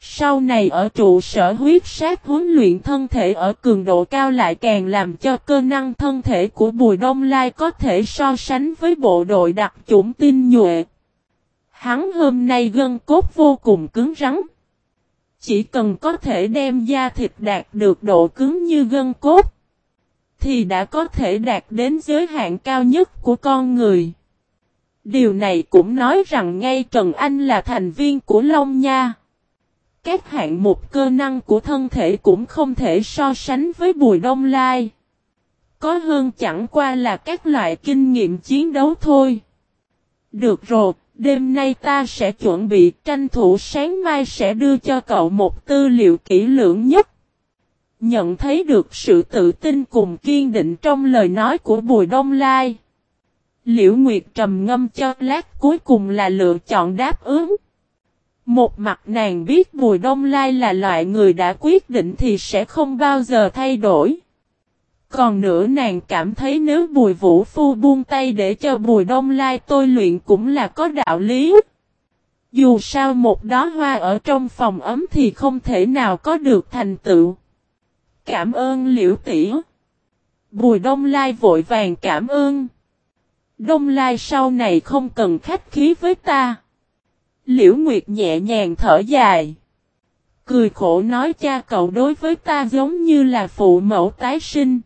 Sau này ở trụ sở huyết sát huấn luyện thân thể ở cường độ cao lại càng làm cho cơ năng thân thể của Bùi Đông Lai có thể so sánh với bộ đội đặc chủng tinh nhuệ. Hắn hôm nay gân cốt vô cùng cứng rắn. Chỉ cần có thể đem da thịt đạt được độ cứng như gân cốt, thì đã có thể đạt đến giới hạn cao nhất của con người. Điều này cũng nói rằng ngay Trần Anh là thành viên của Long Nha. Các hạng mục cơ năng của thân thể cũng không thể so sánh với Bùi Đông Lai. Có hơn chẳng qua là các loại kinh nghiệm chiến đấu thôi. Được rồi, đêm nay ta sẽ chuẩn bị tranh thủ sáng mai sẽ đưa cho cậu một tư liệu kỹ lưỡng nhất. Nhận thấy được sự tự tin cùng kiên định trong lời nói của Bùi Đông Lai. Liễu Nguyệt trầm ngâm cho lát, cuối cùng là lựa chọn đáp ứng. Một mặt nàng biết Bùi Đông Lai là loại người đã quyết định thì sẽ không bao giờ thay đổi. Còn nữa nàng cảm thấy nếu Bùi Vũ Phu buông tay để cho Bùi Đông Lai tôi luyện cũng là có đạo lý. Dù sao một đóa hoa ở trong phòng ấm thì không thể nào có được thành tựu. Cảm ơn liễu tỷ. Bùi Đông Lai vội vàng cảm ơn. Đông Lai sau này không cần khách khí với ta. Liễu Nguyệt nhẹ nhàng thở dài. Cười khổ nói cha cậu đối với ta giống như là phụ mẫu tái sinh.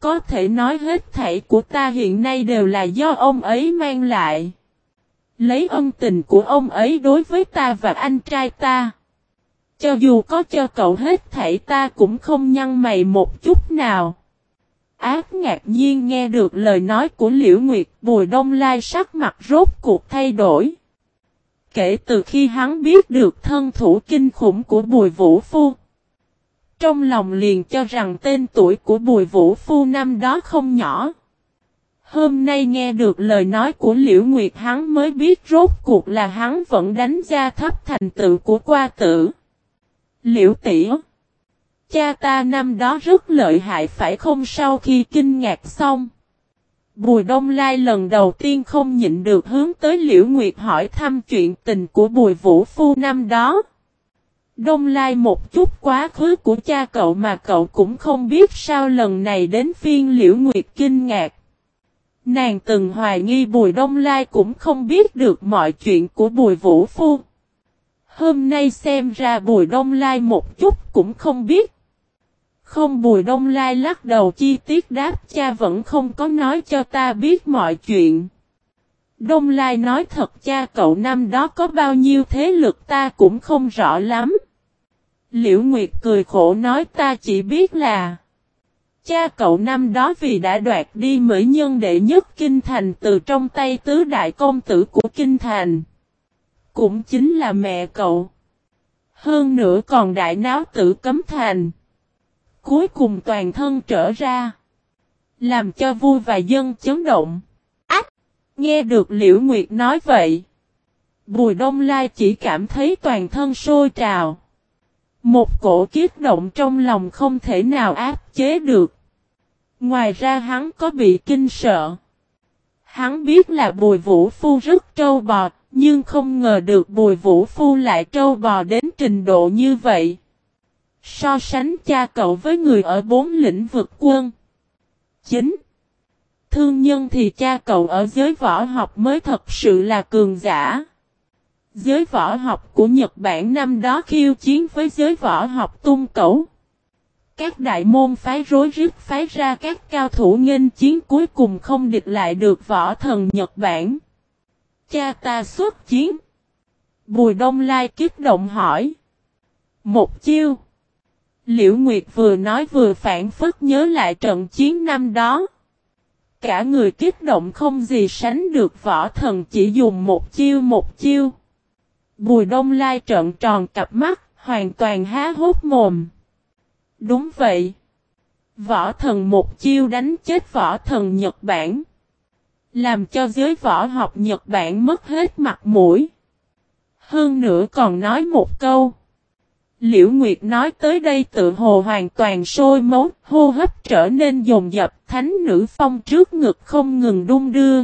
Có thể nói hết thảy của ta hiện nay đều là do ông ấy mang lại. Lấy ân tình của ông ấy đối với ta và anh trai ta. Cho dù có cho cậu hết thảy ta cũng không nhăn mày một chút nào. Ác ngạc nhiên nghe được lời nói của Liễu Nguyệt, Bùi Đông Lai sắc mặt rốt cuộc thay đổi. Kể từ khi hắn biết được thân thủ kinh khủng của Bùi Vũ Phu. Trong lòng liền cho rằng tên tuổi của Bùi Vũ Phu năm đó không nhỏ. Hôm nay nghe được lời nói của Liễu Nguyệt, hắn mới biết rốt cuộc là hắn vẫn đánh giá thấp thành tựu của qua tử. Liễu tỷ Cha ta năm đó rất lợi hại phải không sau khi kinh ngạc xong. Bùi Đông Lai lần đầu tiên không nhịn được hướng tới Liễu Nguyệt hỏi thăm chuyện tình của Bùi Vũ Phu năm đó. Đông Lai một chút quá khứ của cha cậu mà cậu cũng không biết sao lần này đến phiên Liễu Nguyệt kinh ngạc. Nàng từng hoài nghi Bùi Đông Lai cũng không biết được mọi chuyện của Bùi Vũ Phu. Hôm nay xem ra Bùi Đông Lai một chút cũng không biết. Không Bùi Đông Lai lắc đầu chi tiết đáp, cha vẫn không có nói cho ta biết mọi chuyện. Đông Lai nói, thật cha, cậu năm đó có bao nhiêu thế lực ta cũng không rõ lắm. Liễu Nguyệt cười khổ nói, ta chỉ biết là Cha cậu năm đó vì đã đoạt đi mỹ nhân đệ nhất Kinh Thành từ trong tay tứ đại công tử của Kinh Thành. Cũng chính là mẹ cậu. Hơn nữa còn đại náo tử cấm thành. Cuối cùng toàn thân trở ra. Làm cho vui và dân chấn động. Ách! Nghe được Liễu Nguyệt nói vậy. Bùi Đông Lai chỉ cảm thấy toàn thân sôi trào. Một cổ kiết động trong lòng không thể nào áp chế được. Ngoài ra hắn có bị kinh sợ. Hắn biết là bùi vũ phu rất trâu bò, nhưng không ngờ được bùi vũ phu lại trâu bò đến trình độ như vậy. So sánh cha cậu với người ở bốn lĩnh vực quân. 9. Thương nhân thì cha cậu ở giới võ học mới thật sự là cường giả. Giới võ học của Nhật Bản năm đó khiêu chiến với giới võ học tung cẩu. Các đại môn phái rối rít phái ra các cao thủ nghênh chiến cuối cùng không địch lại được võ thần Nhật Bản. Cha ta xuất chiến. Bùi Đông Lai kích động hỏi. Một chiêu. Liễu Nguyệt vừa nói vừa phản phất nhớ lại trận chiến năm đó. Cả người kích động không gì sánh được võ thần chỉ dùng một chiêu một chiêu. Bùi Đông Lai trợn tròn cặp mắt, hoàn toàn há hốt mồm. Đúng vậy. Võ thần một chiêu đánh chết võ thần Nhật Bản. Làm cho giới võ học Nhật Bản mất hết mặt mũi. Hơn nữa còn nói một câu. Liễu Nguyệt nói tới đây tự hồ hoàn toàn sôi máu, hô hấp trở nên dồn dập, thánh nữ phong trước ngực không ngừng đung đưa.